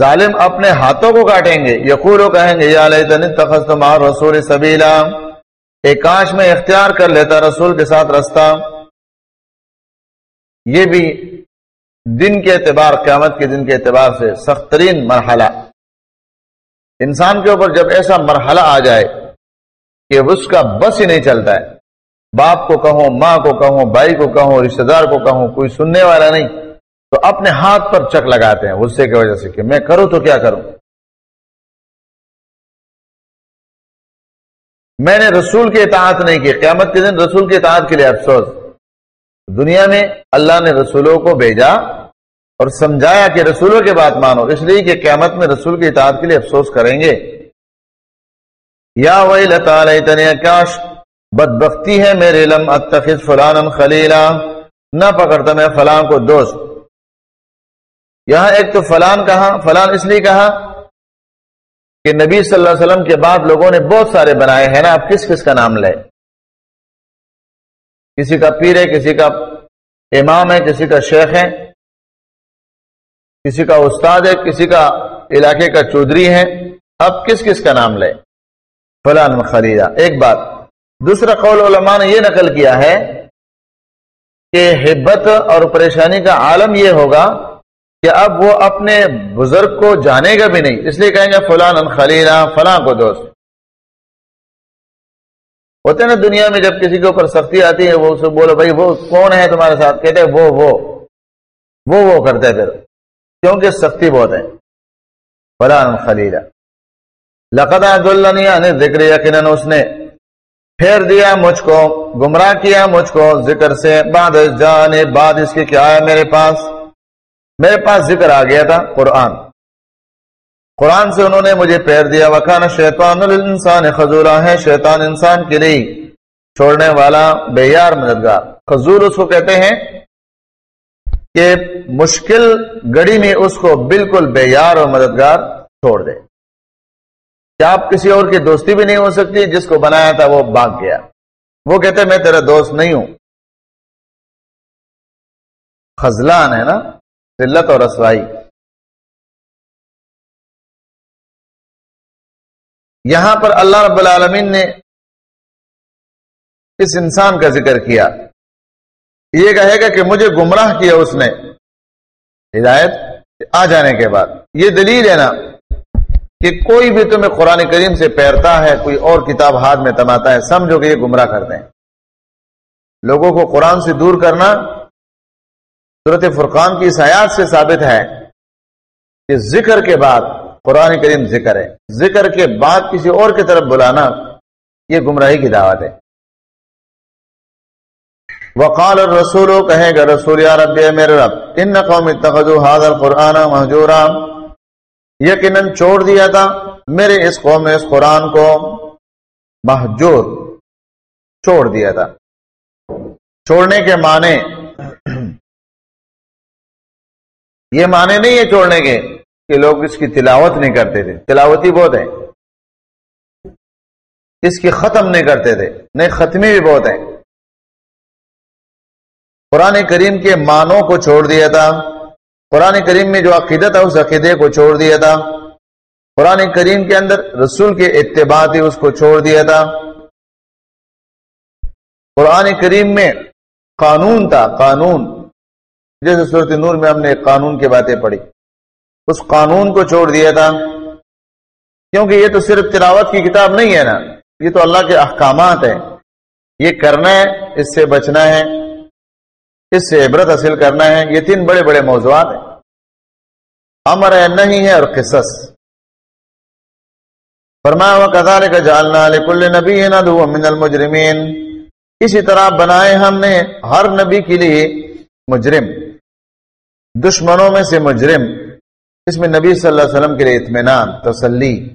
S1: ظالم اپنے ہاتھوں کو کاٹیں گے یقور کہیں گے، یا تخت مار رسول سبیلا۔ ایک کاش میں اختیار کر لیتا رسول کے ساتھ رستہ۔ یہ بھی دن کے اعتبار، قیامت کے دن کے اعتبار سے سخت ترین مرحلہ۔ انسان کے اوپر جب ایسا مرحلہ آ جائے کہ اس کا بس ہی نہیں چلتا ہے، باپ کو کہوں، ماں کو کہوں، بھائی کو کہوں رشتے دار کو کہوں، کوئی سننے والا نہیں، تو اپنے ہاتھ پر چک لگاتے ہیں غصے کی وجہ سے کہ میں کروں تو کیا کروں؟ میں نے رسول کی اطاعت نہیں کی، قیامت کے دن رسول کی اطاعت کے لیے افسوس۔ دنیا میں اللہ نے رسولوں کو بھیجا اور سمجھایا کہ رسولوں کے بات مانو، اس لیے کہ قیامت میں رسول کی اطاعت کے لیے افسوس کریں گے۔ یا وہی لتا کاش، بدبختی ہے میرے علم، اتخذ فلان خلیلا، نہ پکڑتا میں فلان کو دوست۔ یہاں ایک تو فلان کہا فلان اس لیے کہا کہ نبی صلی اللہ علیہ وسلم کے بعد لوگوں نے بہت سارے بنائے ہیں نا آپ کس کس کا نام لے؟ کسی کا پیر ہے، کسی کا امام ہے، کسی کا شیخ ہے، کسی کا استاد ہے، کسی کا علاقے کا چودھری ہے، اب کس کس کا نام لے؟ فلان خریدا ایک بات، دوسرا قول علماء نے یہ نقل کیا ہے کہ حبت اور پریشانی کا عالم یہ ہوگا کہ اب وہ اپنے بزرگ کو جانے گا بھی نہیں۔ اس لیے کہیں گے فلان خلیلا فلاں کو دوست۔ ہوتے نا دنیا میں جب کسی کے اوپر سختی آتی ہے، وہ اسے بولو بھائی، وہ کون ہے تمہارے ساتھ؟ کہتے ہیں، وہ وہ وہ وہ کرتے پھر۔ کیونکہ سختی بہت ہے۔ فلان خلیلا لقدا ذکر یقیناً اس نے پھیر دیا مجھ کو، گمراہ کیا مجھ کو ذکر سے بعد۔ جانے بعد اس کے کیا ہے میرے پاس؟ میرے پاس ذکر آ گیا تھا قرآن۔ قرآن سے انہوں نے مجھے پیر دیا وکان شیطان الانسان خزورہ ہے شیطان انسان کے لیے چھوڑنے والا بے یار مددگار۔ خزور اس کو کہتے ہیں کہ مشکل گڑی میں اس کو بالکل بے یار اور مددگار چھوڑ دے۔ کیا آپ کسی اور کی دوستی بھی نہیں ہو سکتی، جس کو بنایا تھا وہ بھاگ گیا۔ وہ کہتے میں تیرا دوست نہیں ہوں۔ خزلان ہے نا، ذلت اور رسوائی۔ یہاں پر اللہ رب العالمین نے اس انسان کا ذکر کیا۔ یہ کہے گا کہ مجھے گمراہ کیا اس نے۔ ہدایت آ جانے کے بعد۔ یہ دلیل ہے نا کہ کوئی بھی تمہیں قرآن کریم سے پیرتا ہے، کوئی اور کتاب ہاتھ میں تماتا ہے، سمجھو کہ یہ گمراہ کرتے ہیں لوگوں کو قرآن سے دور کرنا صورت فرقان کی سیاحت سے ثابت ہے کہ ذکر کے بعد قرآن کریم ذکر ہے۔ ذکر کے بعد کسی اور کی طرف بلانا یہ گمراہی کی دعوت ہے۔ وقال الرسول کہے گا رسول، یا رب میرے رب، ان قوم اتخذوا هذا القرآن مهجورا۔ یقیناً چھوڑ دیا تھا۔ میرے اس قوم نے اس قرآن کو محجور چھوڑ دیا تھا۔ چھوڑنے کے معنی، یہ معنی نہیں ہے چھوڑنے کے۔ کہ لوگ اس کی تلاوت نہیں کرتے تھے۔ تلاوتی بہت ہے اس کی ختم نہیں کرتے تھے۔ نہیں، ختمی بھی بہت ہے قرآن کریم کے معنوں کو چھوڑ دیا تھا۔ قرآن کریم میں جو عقیدت ہے، اس عقیدے کو چھوڑ دیا تھا۔ قرآن کریم کے اندر رسول کے اتباع تھی، اس کو چھوڑ دیا تھا۔ قرآن کریم میں قانون تھا، قانون۔ جیسے صورت نور میں ہم نے قانون کی باتیں پڑھی۔ اس قانون کو چھوڑ دیا تھا۔ کیونکہ یہ تو صرف تلاوت کی کتاب نہیں ہے نا، یہ تو اللہ کے احکامات ہیں۔ یہ کرنا ہے، اس سے بچنا ہے۔ اس سے عبرت حاصل کرنا ہے۔ یہ تین بڑے بڑے موضوعات ہیں۔ امر ہے نہیں ہے اور قصص۔ فرمایا ہوا کزال کا جالنا کل نبی ہے من المجرمین اسی طرح بنائے ہم نے ہر نبی کے لیے مجرم۔ دشمنوں میں سے مجرم۔ اس میں نبی صلی اللہ علیہ وسلم کے لیے اطمینان، تسلی۔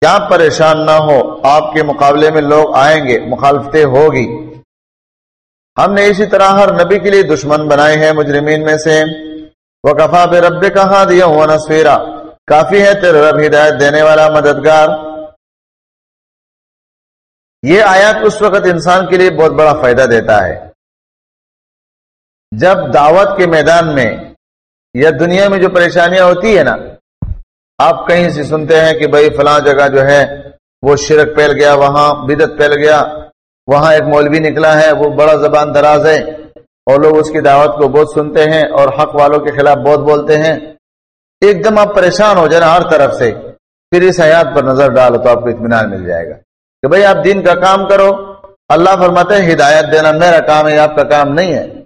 S1: کیا پریشان نہ ہو، آپ کے مقابلے میں لوگ آئیں گے، مخالفتیں ہوگی۔ ہم نے اسی طرح ہر نبی کے لیے دشمن بنائے ہیں، مجرمین میں سے۔ وہ کفا بے رب کہاں دیا ہوا نسویرا کافی ہے تیرے رب ہدایت دینے والا، مددگار۔ یہ آیات اس وقت انسان کے لیے بہت بڑا فائدہ دیتا ہے۔ جب دعوت کے میدان میں یا دنیا میں جو پریشانیاں ہوتی ہے نا، آپ کہیں سے سنتے ہیں کہ بھائی فلاں جگہ جو ہے، وہ شرک پھیل گیا، وہاں بدت پھیل گیا، وہاں ایک مولوی نکلا ہے، وہ بڑا زبان دراز ہے، اور لوگ اس کی دعوت کو بہت سنتے ہیں اور حق والوں کے خلاف بہت بولتے ہیں۔ ایک دم آپ پریشان ہو جائیں ہر طرف سے، پھر اس حیات پر نظر ڈالو تو آپ کو اطمینان مل جائے گا۔ کہ بھائی آپ دین کا کام کرو، اللہ فرماتے ہیں، ہدایت دینا میرا کام ہے، آپ کا کام نہیں ہے۔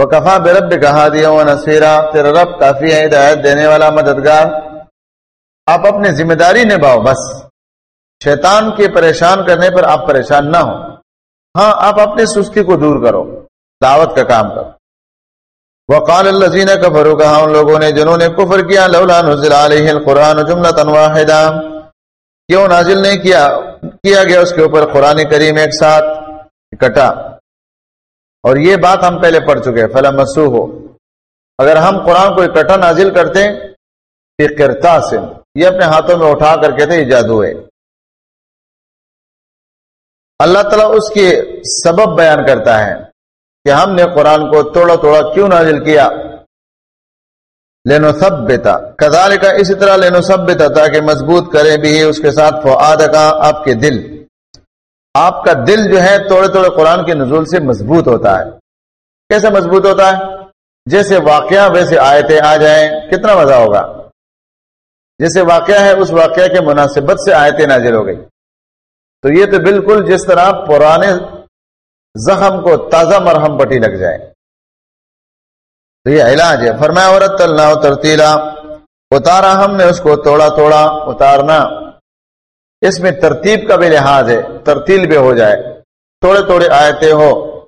S1: وہ کفا بے رب کہا دیا وہ نصیرہ تیرا رب کافی ہے، ہدایت دینے والا، مددگار۔ آپ اپنی ذمہ داری نبھاؤ، بس۔ شیطان کے پریشان کرنے پر آپ پریشان نہ ہو ہاں آپ اپنی سستی کو دور کرو، دعوت کا کام کرو۔ وقال الذين كفروا کہا ان لوگوں نے، جنہوں نے کفر کیا، لولا نزل علیہ القرآن جملة واحدہ۔ کیوں نازل نہیں کیا؟ کیا گیا اس کے اوپر قرآن کریم ایک ساتھ اکٹھا؟ اور یہ بات ہم پہلے پڑھ چکے فلا مسو ہو اگر ہم قرآن کو اکٹھا نازل کرتے کرتا سے یہ اپنے ہاتھوں میں اٹھا کر کہتے یہ جادو ہے۔ اللہ تعالیٰ اس کی سبب بیان کرتا ہے کہ ہم نے قرآن کو توڑا توڑا کیوں نازل کیا؟ لینو سب بیتا کدال کا اسی طرح لینو سب بیتا تاکہ مضبوط کرے بھی، اس کے ساتھ فعاد کا آپ کے دل۔ آپ کا دل جو ہے توڑے توڑے قرآن کے نزول سے مضبوط ہوتا ہے۔ کیسے مضبوط ہوتا ہے؟ جیسے واقعہ ویسے آیتیں آ جائیں، کتنا مزہ ہوگا۔ جیسے واقعہ ہے، اس واقعہ کے مناسبت سے آیتیں نازل ہو گئی۔ تو یہ تو بالکل جس طرح پرانے زخم کو تازہ مرہم پٹی لگ جائے۔ تو یہ علاج ہے۔ فرمایا عورت اللہ ترتیلا اتارا ہم نے اس کو توڑا توڑا، اتارنا۔ اس میں ترتیب کا بھی لحاظ ہے، ترتیل بھی ہو جائے۔ توڑے توڑے آیتیں ہو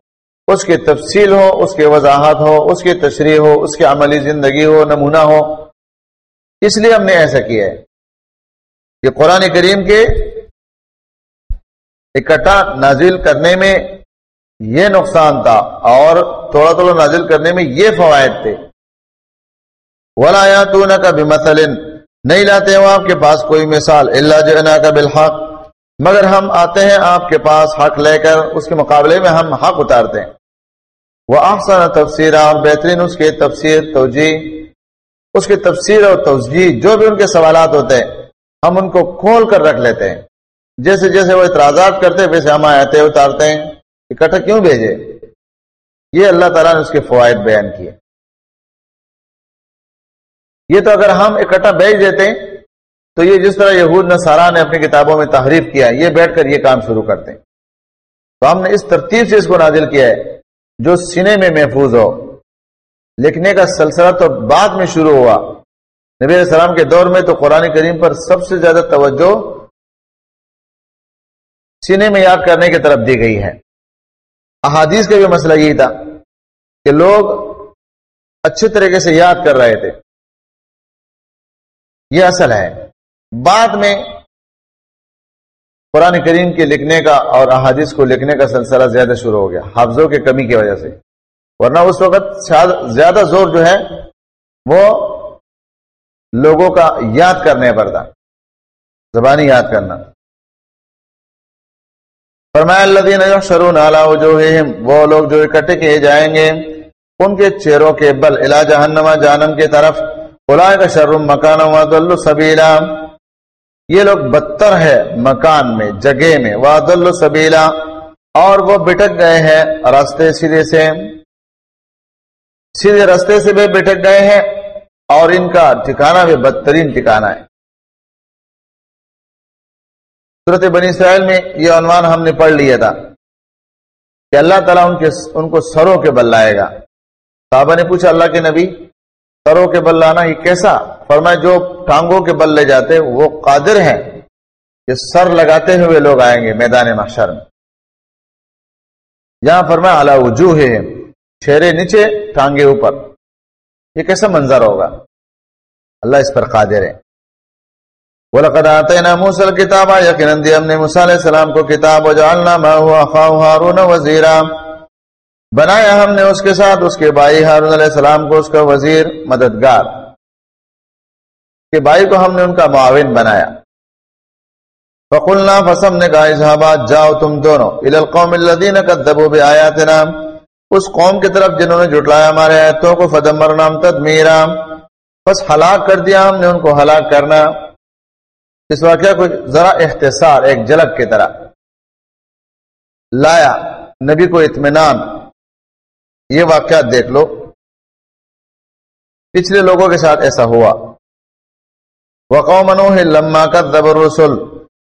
S1: اس کی تفصیل ہو اس کی وضاحت ہو اس کی تشریح ہو اس کی عملی زندگی ہو نمونہ ہو اس لیے ہم نے ایسا کیا ہے۔ کہ قرآن کریم کے اکٹھا نازل کرنے میں یہ نقصان تھا اور تھوڑا تھوڑا نازل کرنے میں یہ فوائد تھے۔ ولا تو نہ کبھی مثلاً نہیں لاتے ہو آپ کے پاس کوئی مثال اللہ جنا کا بالحق، مگر ہم آتے ہیں آپ کے پاس حق لے کر، اس کے مقابلے میں ہم حق اتارتے ہیں۔ وہ آفسانہ تفسیر اور بہترین اس کے تفسیر توجہ اس کی تفسیر اور توجہ جو بھی ان کے سوالات ہوتے ہیں، ہم ان کو کھول کر رکھ لیتے ہیں۔ جیسے جیسے وہ اعتراضات کرتے ویسے ہم آتے اتارتے ہیں۔ اکٹھا کیوں بھیجے؟ یہ اللہ تعالیٰ نے اس کے فوائد بیان کیے۔ یہ تو اگر ہم اکٹھا بیچ دیتے تو یہ جس طرح یہود نصارہ نے اپنی کتابوں میں تحریف کیا یہ بیٹھ کر یہ کام شروع کرتے تو ہم نے اس ترتیب سے اس کو نازل کیا ہے جو سینے میں محفوظ ہو۔ لکھنے کا سلسلہ تو بعد میں شروع ہوا۔ نبی علیہ السلام کے دور میں تو قرآن کریم پر سب سے زیادہ توجہ سینے میں یاد کرنے کی طرف دی گئی ہے۔ احادیث کا بھی مسئلہ یہی تھا کہ لوگ اچھے طریقے سے یاد کر رہے تھے۔ یہ اصل ہے۔ بعد میں قرآن کریم کے لکھنے کا اور احادیث کو لکھنے کا سلسلہ زیادہ شروع ہو گیا، حافظوں کی کمی کی وجہ سے۔ ورنہ اس وقت زیادہ زور جو ہے، وہ لوگوں کا یاد کرنے پر تھا۔ زبانی یاد کرنا۔ فرمایا اللہ شروع نالا جو وہ لوگ جو اکٹھے کیے جائیں گے، ان کے چہروں کے بل علا جہنما جانم کی طرف کا شرم مکان سبیلا۔ یہ لوگ بدتر ہے مکان میں، جگہ میں۔ واد سبیلا۔ اور وہ بٹک گئے ہیں راستے سیدھے سے۔ سیدھے راستے سے بھی بٹک گئے ہیں اور ان کا ٹھکانا بھی بدترین ٹھکانا ہے۔ صورت بنی اسرائیل میں یہ عنوان ہم نے پڑھ لیا تھا کہ اللہ تعالیٰ ان کے، ان کو سروں کے بل لائے گا۔ صحابہ نے پوچھا اللہ کے نبی سروں کے بل لانا یہ کیسا؟ فرمائے جو ٹانگوں کے بل لے جاتے وہ قادر ہیں کہ سر لگاتے ہوئے لوگ آئیں گے میدان محشر میں۔ یہاں فرمایا اعلی وجوہ ہے چہرے نیچے، ٹانگے اوپر۔ یہ کیسا منظر ہوگا؟ اللہ اس پر قادر ہے وَلَقَدْ آتَيْنَا مُوسَى الْكِتَابَ يَقِنًا دی ہم نے موسیٰ علیہ السلام کو کتاب، وَجَعَلْنَا مَا هُوَ أَخَاهُ هَارُونَ وَزِيرًا۔ بنایا ہم نے اس کے ساتھ، اس کے بھائی ہارون علیہ السلام کو اس کا وزیر، مددگار۔ کہ بھائی کو ہم نے ان کا معاون بنایا۔ فقلنا فسم نے کہا اصحابات جاؤ تم دونوں۔ القوم الذین کذبوا بآیاتنا۔ اس قوم کی طرف جنہوں نے جھٹلایا ہمارے آیتوں کو، فدمرنا تدمیرا۔ بس ہلاک کر دیا ہم نے ان کو، ہلاک کرنا۔ اس واقعہ کو ذرا اختصار، ایک جلک کی طرح۔ لایا، نبی کو اطمینان۔ یہ واقعات دیکھ لو۔ پچھلے لوگوں کے ساتھ ایسا ہوا۔ وقوم نوح لما کا دبر رسول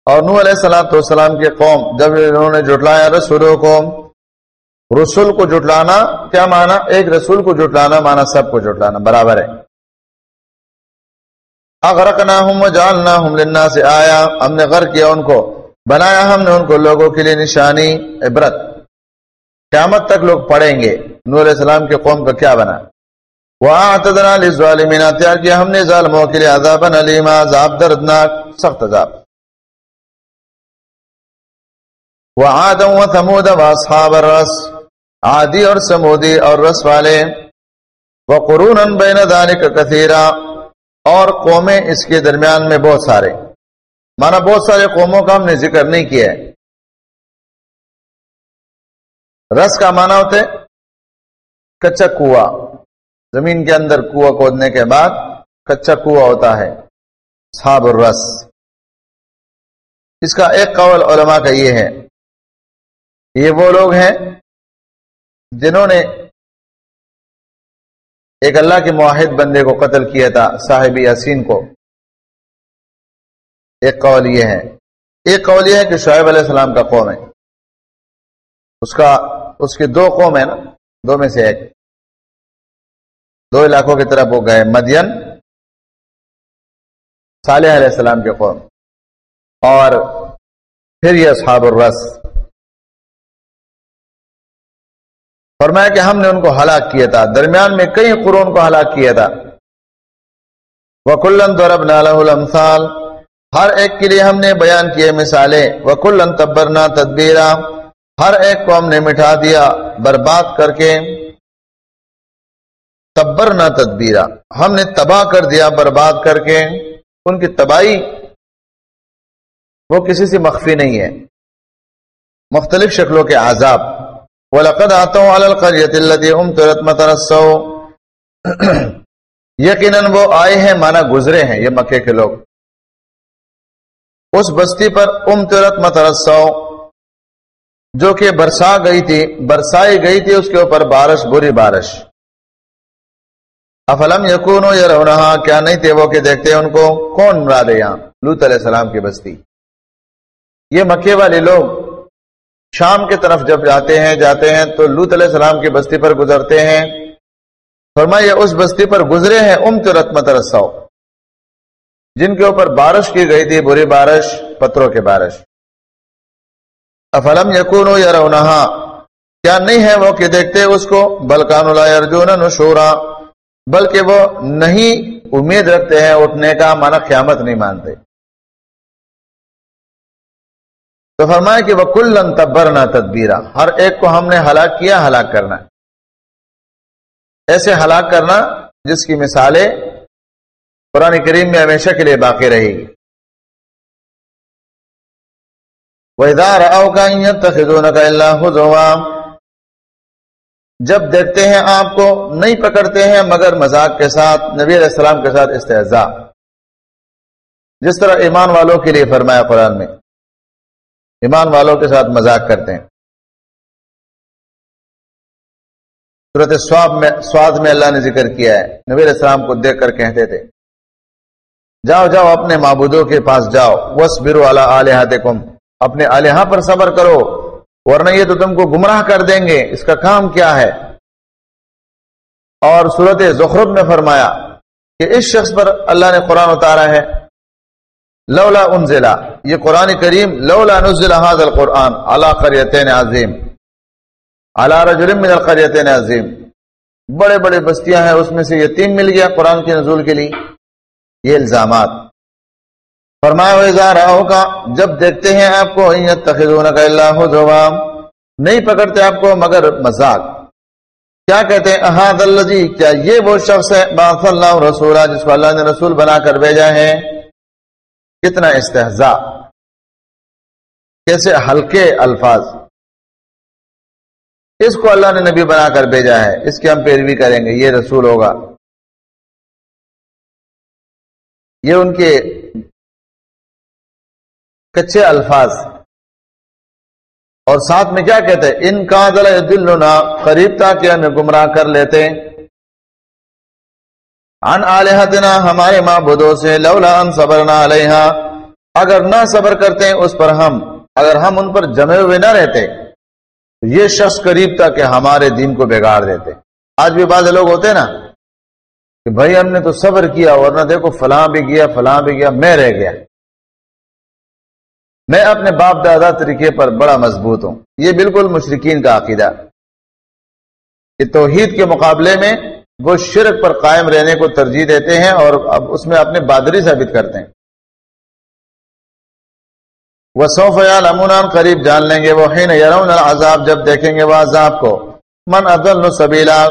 S1: اور نو علیہ السلام والسلام کے قوم، جب انہوں نے جٹلایا رسولوں کو، رسول کو جٹلانا کیا مانا؟ ایک رسول کو جٹلانا مانا سب کو جٹلانا برابر ہے۔ اغرقنا ہم جالنا ہم لنا سے آیا۔ ہم نے غر کیا ان کو۔ بنایا ہم نے ان کو لوگوں کے لیے نشانی، عبرت۔ قیامت تک لوگ پڑھیں گے۔ نور علیہ السلام کے قوم کا کیا بنا؟ وَاعْتَدْنَا لِلظَّالِمِينَ تیار کیا ہم نے ظالموں کے لیے عذابا علیما عذاب دردناک، سخت عذاب۔ وہ آدم و تھمود واصحاب الرس عادی اور سمودی اور رس والے۔ وہ قرون بین دانک کثیرہ اور قومیں اس کے درمیان میں بہت سارے۔ مانا بہت سارے قوموں کا ہم نے ذکر نہیں کیا ہے۔ رس کا مانا ہوتا ہے کچا کنواں۔ زمین کے اندر کنواں کودنے کے بعد کچا کنواں ہوتا ہے صاب الرس۔ اس کا ایک قول علماء کا یہ ہے۔ یہ وہ لوگ ہیں جنہوں نے ایک اللہ کے معاہد بندے کو قتل کیا تھا، صاحب یاسین کو۔ ایک قول یہ ہے۔ ایک قول یہ ہے کہ شعیب علیہ السلام کا قوم ہے۔ اس کا، اس کے دو قوم ہے نا۔ دو میں سے ایک۔ دو علاقوں کی طرف وہ گئے، مدین، صالح علیہ السلام کے قوم۔ اور پھر یہ اصحاب الرس۔ فرمایا کہ ہم نے ان کو ہلاک کیا تھا۔ درمیان میں کئی قرون کو ہلاک کیا تھا۔ وکلن دورب نالمسال ہر ایک کے لیے ہم نے بیان کیے مثالیں۔ وکلن تبرنا تدبیرہ ہر ایک کو ہم نے مٹھا دیا، برباد کر کے تبر نہ تدبیرا ہم نے تباہ کر دیا، برباد کر کے۔ ان کی تباہی وہ کسی سے مخفی نہیں ہے۔ مختلف شکلوں کے عذاب۔ وہ لقد آتا ہوں القریت ام ترت یقیناً وہ آئے ہیں مانا گزرے ہیں، یہ مکے کے لوگ۔ اس بستی پر امترت مترسو جو کہ برسا گئی تھی، برسائی گئی تھی، اس کے اوپر بارش، بری بارش۔ افلم یقون یا رونا کیا نہیں تھے وہ کہ دیکھتے ان کو کون مراد ہے یہاں لوت علیہ السلام کی بستی۔ یہ مکے والے لوگ شام کی طرف جب جاتے ہیں جاتے ہیں تو لوت علیہ السلام کی بستی پر گزرتے ہیں۔ فرمایا اس بستی پر گزرے ہیں ام رتمت رساؤ۔ جن کے اوپر بارش کی گئی تھی، بری بارش، پتھروں کے بارش۔ افلم یقون یا رونا کیا نہیں ہے وہ کہ دیکھتے اس کو؟ بلکان ارجون نشورا۔ بلکہ وہ نہیں امید رکھتے ہیں، اٹھنے کا مانا قیامت نہیں مانتے۔ تو فرمایا کہ وہ کل تبر نہ ہر ایک کو ہم نے ہلاک کیا، ہلاک کرنا ایسے ہلاک کرنا جس کی مثالیں قرآن کریم میں ہمیشہ کے لیے باقی رہے گی۔ جب دیکھتے ہیں آپ کو، نہیں پکڑتے ہیں، مگر مذاق کے ساتھ، نبی علیہ السلام کے ساتھ استحضاء۔ جس طرح ایمان والوں کے لیے فرمایا قرآن میں۔ ایمان والوں کے ساتھ مذاق کرتے ہیں۔ صورت سواب میں، سواد میں اللہ نے ذکر کیا ہے۔ نبی علیہ السلام کو دیکھ کر کہتے تھے، جاؤ جاؤ اپنے معبودوں کے پاس جاؤ۔ وس برو اللہ اپنے الحا پر صبر کرو، ورنہ یہ تو تم کو گمراہ کر دیں گے۔ اس کا کام کیا ہے؟ اور صورت زخرب میں فرمایا کہ اس شخص پر اللہ نے قرآن اتارا ہے، لولا انزلہ۔ یہ قرآن کریم، لولا نزل هذا القرآن على قریتین عظیم۔ على رجل من القریتین عظیم۔ بڑے بڑے بستیاں ہیں، اس میں سے یتیم مل گیا قرآن کے نزول کے لیے۔ یہ الزامات۔ فرمایا کا جب دیکھتے ہیں آپ کو اللہ نہیں پکڑتے آپ کو، مگر مزاق کیا کہتے ہیں؟ احاد اللہ کیا یہ وہ شخص ہے؟ باف اللہ رسول جس کو اللہ نے رسول بنا کر بھیجا ہے۔ کتنا استحضاء۔ کیسے ہلکے الفاظ۔ اس کو اللہ نے نبی بنا کر بھیجا ہے۔ اس کی ہم پیروی کریں گے۔ یہ رسول ہوگا۔ یہ ان کے کچے الفاظ۔ اور ساتھ میں کیا کہتے ہیں؟ ان کا دل دلنا قریب تھا کہ ہمیں گمراہ کر لیتے۔ ان آلحتنا ہمارے ماں بدو سے، لولا ان صبر نہ اگر نہ صبر کرتے ہیں اس پر ہم، اگر ہم ان پر جمے ہوئے نہ رہتے، یہ شخص قریب تھا کہ ہمارے دین کو بگاڑ دیتے۔ آج بھی بعض لوگ ہوتے نا، کہ بھائی ہم نے تو صبر کیا ورنہ دیکھو فلاں بھی گیا، فلاں بھی گیا، میں رہ گیا۔ میں اپنے باپ دادا طریقے پر بڑا مضبوط ہوں۔ یہ بالکل مشرقین کا عقیدہ کہ توحید کے مقابلے میں وہ شرک پر قائم رہنے کو ترجیح دیتے ہیں اور اب اس میں اپنے بادری ثابت کرتے ہیں۔ وہ سوفیا لمن قریب جان لیں گے، وہ ہین یرون العذاب جب دیکھیں گے وہ عذاب کو۔ من عدل سبیلا،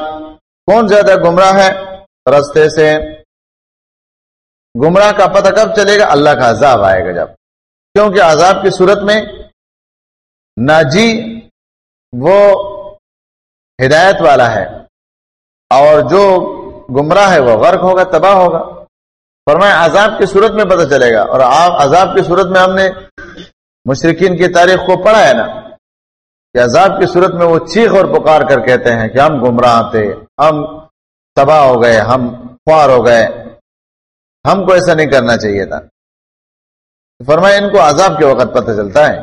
S1: کون زیادہ گمراہ ہے؟ رستے سے۔ گمراہ کا پتہ کب چلے گا؟ اللہ کا عذاب آئے گا جب۔ کیونکہ عذاب کی صورت میں ناجی وہ ہدایت والا ہے اور جو گمراہ ہے وہ غرق ہوگا، تباہ ہوگا۔ فرمایا، عذاب کی صورت میں پتہ چلے گا۔ اور عذاب کی صورت میں ہم نے مشرقین کی تاریخ کو پڑھا ہے نا۔ کہ عذاب کی صورت میں وہ چیخ اور پکار کر کہتے ہیں کہ ہم گمراہ تھے، ہم تباہ ہو گئے، ہم خوار ہو گئے۔ ہم کو ایسا نہیں کرنا چاہیے تھا۔ فرمایا ان کو عذاب کے وقت پتہ چلتا ہے۔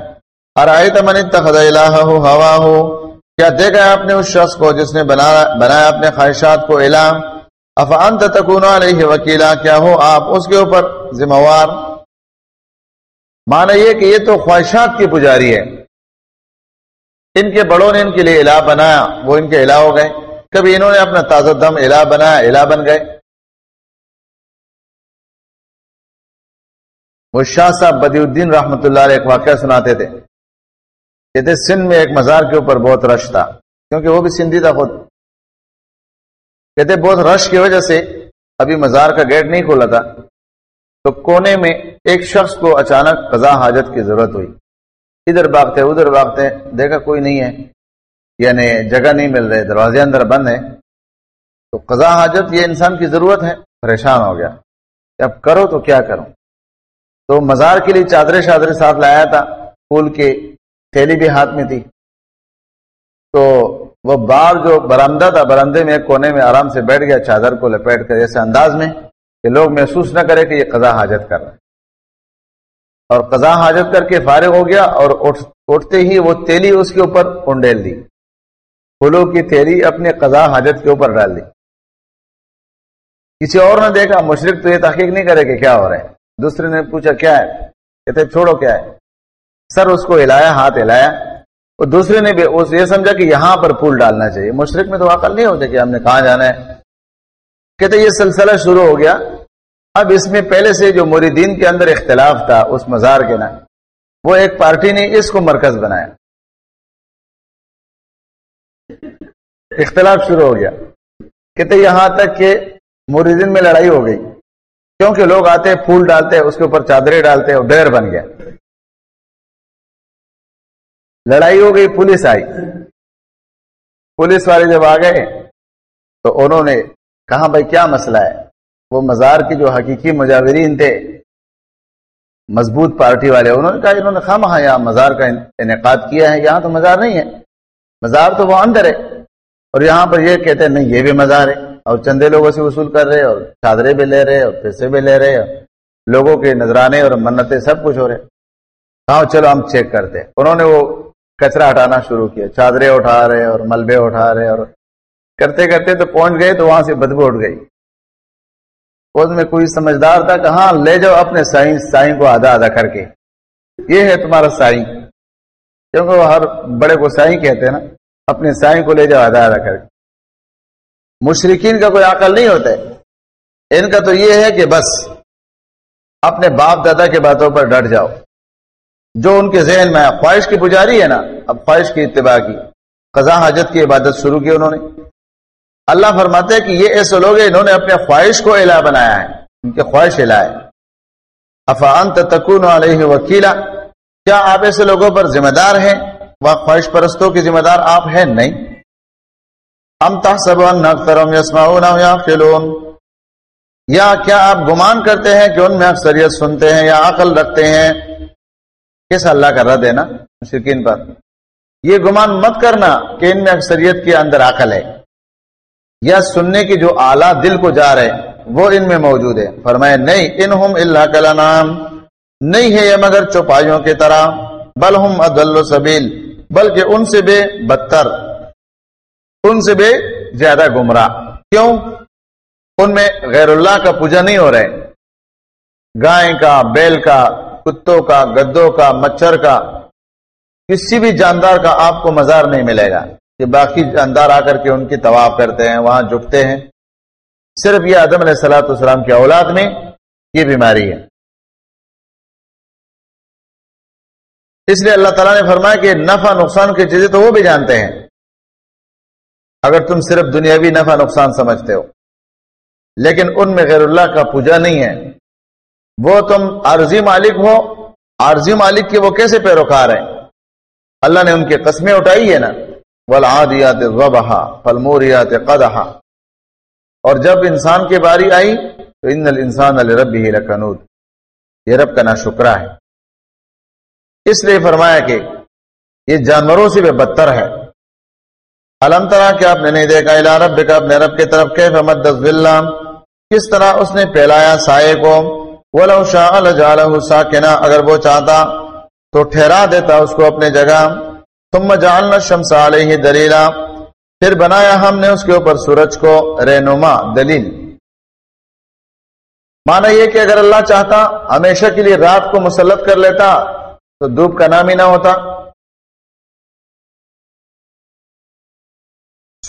S1: اور آئے تمن الہ ہو ہوا ہو کیا دیکھا آپ نے اس شخص کو جس نے بنایا اپنے خواہشات کو اعلان افان تکون علیہ وکیلا، کیا ہو آپ اس کے اوپر ذمہ وار؟ مانا یہ کہ یہ تو خواہشات کی پجاری ہے۔ ان کے بڑوں نے ان کے لیے الہ بنایا، وہ ان کے الہ ہو گئے۔ کبھی انہوں نے اپنا تازہ دم الہ بنایا، الہ بن گئے۔ وہ شاہ صاحب بدی الدین رحمت اللہ علیہ ایک واقعہ سناتے تھے کہتے سندھ میں ایک مزار کے اوپر بہت رش تھا، کیونکہ وہ بھی سندھی تھا خود۔ کہتے بہت رش کی وجہ سے ابھی مزار کا گیٹ نہیں کھولا تھا، تو کونے میں ایک شخص کو اچانک قضا حاجت کی ضرورت ہوئی۔ ادھر باغتے ادھر باغتے دیکھا کوئی نہیں ہے یعنی جگہ نہیں مل رہے، دروازے اندر بند ہے تو قضا حاجت یہ انسان کی ضرورت ہے، پریشان ہو گیا۔ اب کرو تو کیا کروں؟ تو مزار کے لیے چادریں شادریں ساتھ لایا تھا، پھول کی تھیلی بھی ہاتھ میں تھی۔ تو وہ بار جو برامدہ تھا برندے میں ایک کونے میں آرام سے بیٹھ گیا، چادر کو لپیٹ کر ایسے انداز میں کہ لوگ محسوس نہ کرے کہ یہ قضا حاجت کر رہے اور قضا حاجت کر کے فارغ ہو گیا اور اٹھتے ہی وہ تیلی اس کے اوپر کنڈیل دی۔ پھولوں کی تیلی اپنے قضا حاجت کے اوپر ڈال دی۔ کسی اور نے دیکھا، مشرق تو یہ تحقیق نہیں کرے کہ کیا ہو رہا ہے۔ دوسرے نے پوچھا، کیا ہے؟ کہتے چھوڑو، کیا ہے؟ سر اس کو ہلایا، ہاتھ ہلایا، اور دوسرے نے بھی اس یہ سمجھا کہ یہاں پر پھول ڈالنا چاہیے۔ مشرق میں تو عقل نہیں ہوتا کہ ہم نے کہاں جانا ہے۔ کہتے یہ سلسلہ شروع ہو گیا۔ اب اس میں پہلے سے جو مریدین کے اندر اختلاف تھا اس مزار کے نا، وہ ایک پارٹی نے اس کو مرکز بنایا۔ اختلاف شروع ہو گیا۔ کہتے یہاں تک کہ مریدین میں لڑائی ہو گئی۔ کیونکہ لوگ آتے پھول ڈالتے اس کے اوپر چادریں ڈالتے اور ڈیر بن گیا۔ لڑائی ہو گئی، پولیس آئی۔ پولیس والے جب آ گئے تو انہوں نے کہا، بھائی، کیا مسئلہ ہے؟ وہ مزار کے جو حقیقی مجاورین تھے، مضبوط پارٹی والے، انہوں نے کہا، انہوں نے خواہ مہاں یہاں مزار کا انعقاد کیا ہے، یہاں تو مزار نہیں ہے۔ مزار تو وہ اندر ہے اور یہاں پر یہ کہتے ہیں، نہیں، یہ بھی مزار ہے۔ اور چندے لوگوں سے وصول کر رہے اور چادرے بھی لے رہے اور پیسے بھی لے رہے اور لوگوں کے نذرانے اور منتیں سب کچھ ہو رہے ہاں چلو ہم چیک کرتے انہوں نے وہ کچرا ہٹانا شروع کیا۔ چادریں اٹھا رہے اور ملبے اٹھا رہے اور کرتے کرتے تو پہنچ گئے تو وہاں سے بدبو اٹھ گئی۔ اس میں کوئی سمجھدار تھا کہ ہاں لے جاؤ اپنے سائیں سائیں کو آدھا آدھا کر کے۔ یہ ہے تمہارا سائیں۔ کیونکہ وہ ہر بڑے کو سائیں کہتے ہیں نا، اپنے سائیں کو لے جاؤ آدھا آدھا کر کے۔ مشرقین کا کوئی عقل نہیں ہوتا ہے۔ ان کا تو یہ ہے کہ بس اپنے باپ دادا کے باتوں پر ڈٹ جاؤ۔ جو ان کے ذہن میں خواہش کی پجاری ہے نا، اب خواہش کی اتباع کی۔ قضا حاجت کی عبادت شروع کی انہوں نے۔ اللہ فرماتے ہیں کہ یہ ایسے لوگ ہیں انہوں نے اپنے خواہش کو الہ بنایا ہے۔ ان کے خواہش الہ ہے۔ افان تکون علیہ وکیلا۔ کیا آپ ایسے لوگوں پر ذمہ دار ہیں؟ وہ خواہش پرستوں کی ذمہ دار آپ ہیں نہیں۔ ہم تحسبون اکثرهم يسمعون او يعقلون یا کیا آپ گمان کرتے ہیں کہ ان میں اکثریت سنتے ہیں یا عقل رکھتے ہیں؟ کس اللہ کا رد ہے نا مشرقین پر؟ یہ گمان مت کرنا کہ ان میں اکثریت کے اندر عقل ہے۔ یا سننے کی جو اعلیٰ دل کو جا رہے وہ ان میں موجود ہے فرمائے، نہیں ان ہم اللہ کلا نام نہیں ہے یہ مگر چوپائیوں کی طرح، بل ہم عدل سبیل۔ بلکہ ان سے بے بدتر۔ ان سے بھی زیادہ گمراہ۔ کیوں؟ ان میں غیر اللہ کا پوجا نہیں ہو رہے۔ گائے کا، بیل کا، کتوں کا، گدوں کا، مچھر کا، کسی بھی جاندار کا آپ کو مزار نہیں ملے گا۔ کہ باقی جاندار آ کر کے ان کی طواف کرتے ہیں، وہاں جھکتے ہیں۔ صرف یہ آدم علیہ السلاۃ السلام کی اولاد میں یہ بیماری ہے۔ اس لیے اللہ تعالیٰ نے فرمایا کہ نفع نقصان کی چیزیں تو وہ بھی جانتے ہیں۔ اگر تم صرف دنیاوی نفع نقصان سمجھتے ہو۔ لیکن ان میں غیر اللہ کا پوجا نہیں ہے۔ وہ تم عارضی مالک ہو۔ عارضی مالک کے وہ کیسے پیروکار ہیں؟ اللہ نے ان کی قسمیں اٹھائی ہے نا۔ ولادیات وبہا فلموریات قدہا اور جب انسان کی باری آئی تو ان الانسان الرب ہی لکنود۔ یہ رب کا نا شکرہ ہے۔ اس لیے فرمایا کہ یہ جانوروں سے بھی بدتر ہے۔ علم طرح کہ آپ نے نہیں دیکھا الا رب کا اپنے رب کی طرف کے فمد کس طرح اس نے پھیلایا سائے کو؟ ولو شاء لجعله ساکنا، اگر وہ چاہتا تو ٹھہرا دیتا اس کو اپنے جگہ۔ ثم جعلنا الشمس علیہ دلیلا، پھر بنایا ہم نے اس کے اوپر سورج کو رہنما دلیل۔ مانا یہ کہ اگر اللہ چاہتا، ہمیشہ کے لیے رات کو مسلط کر لیتا تو دھوپ کا نام ہی نہ ہوتا۔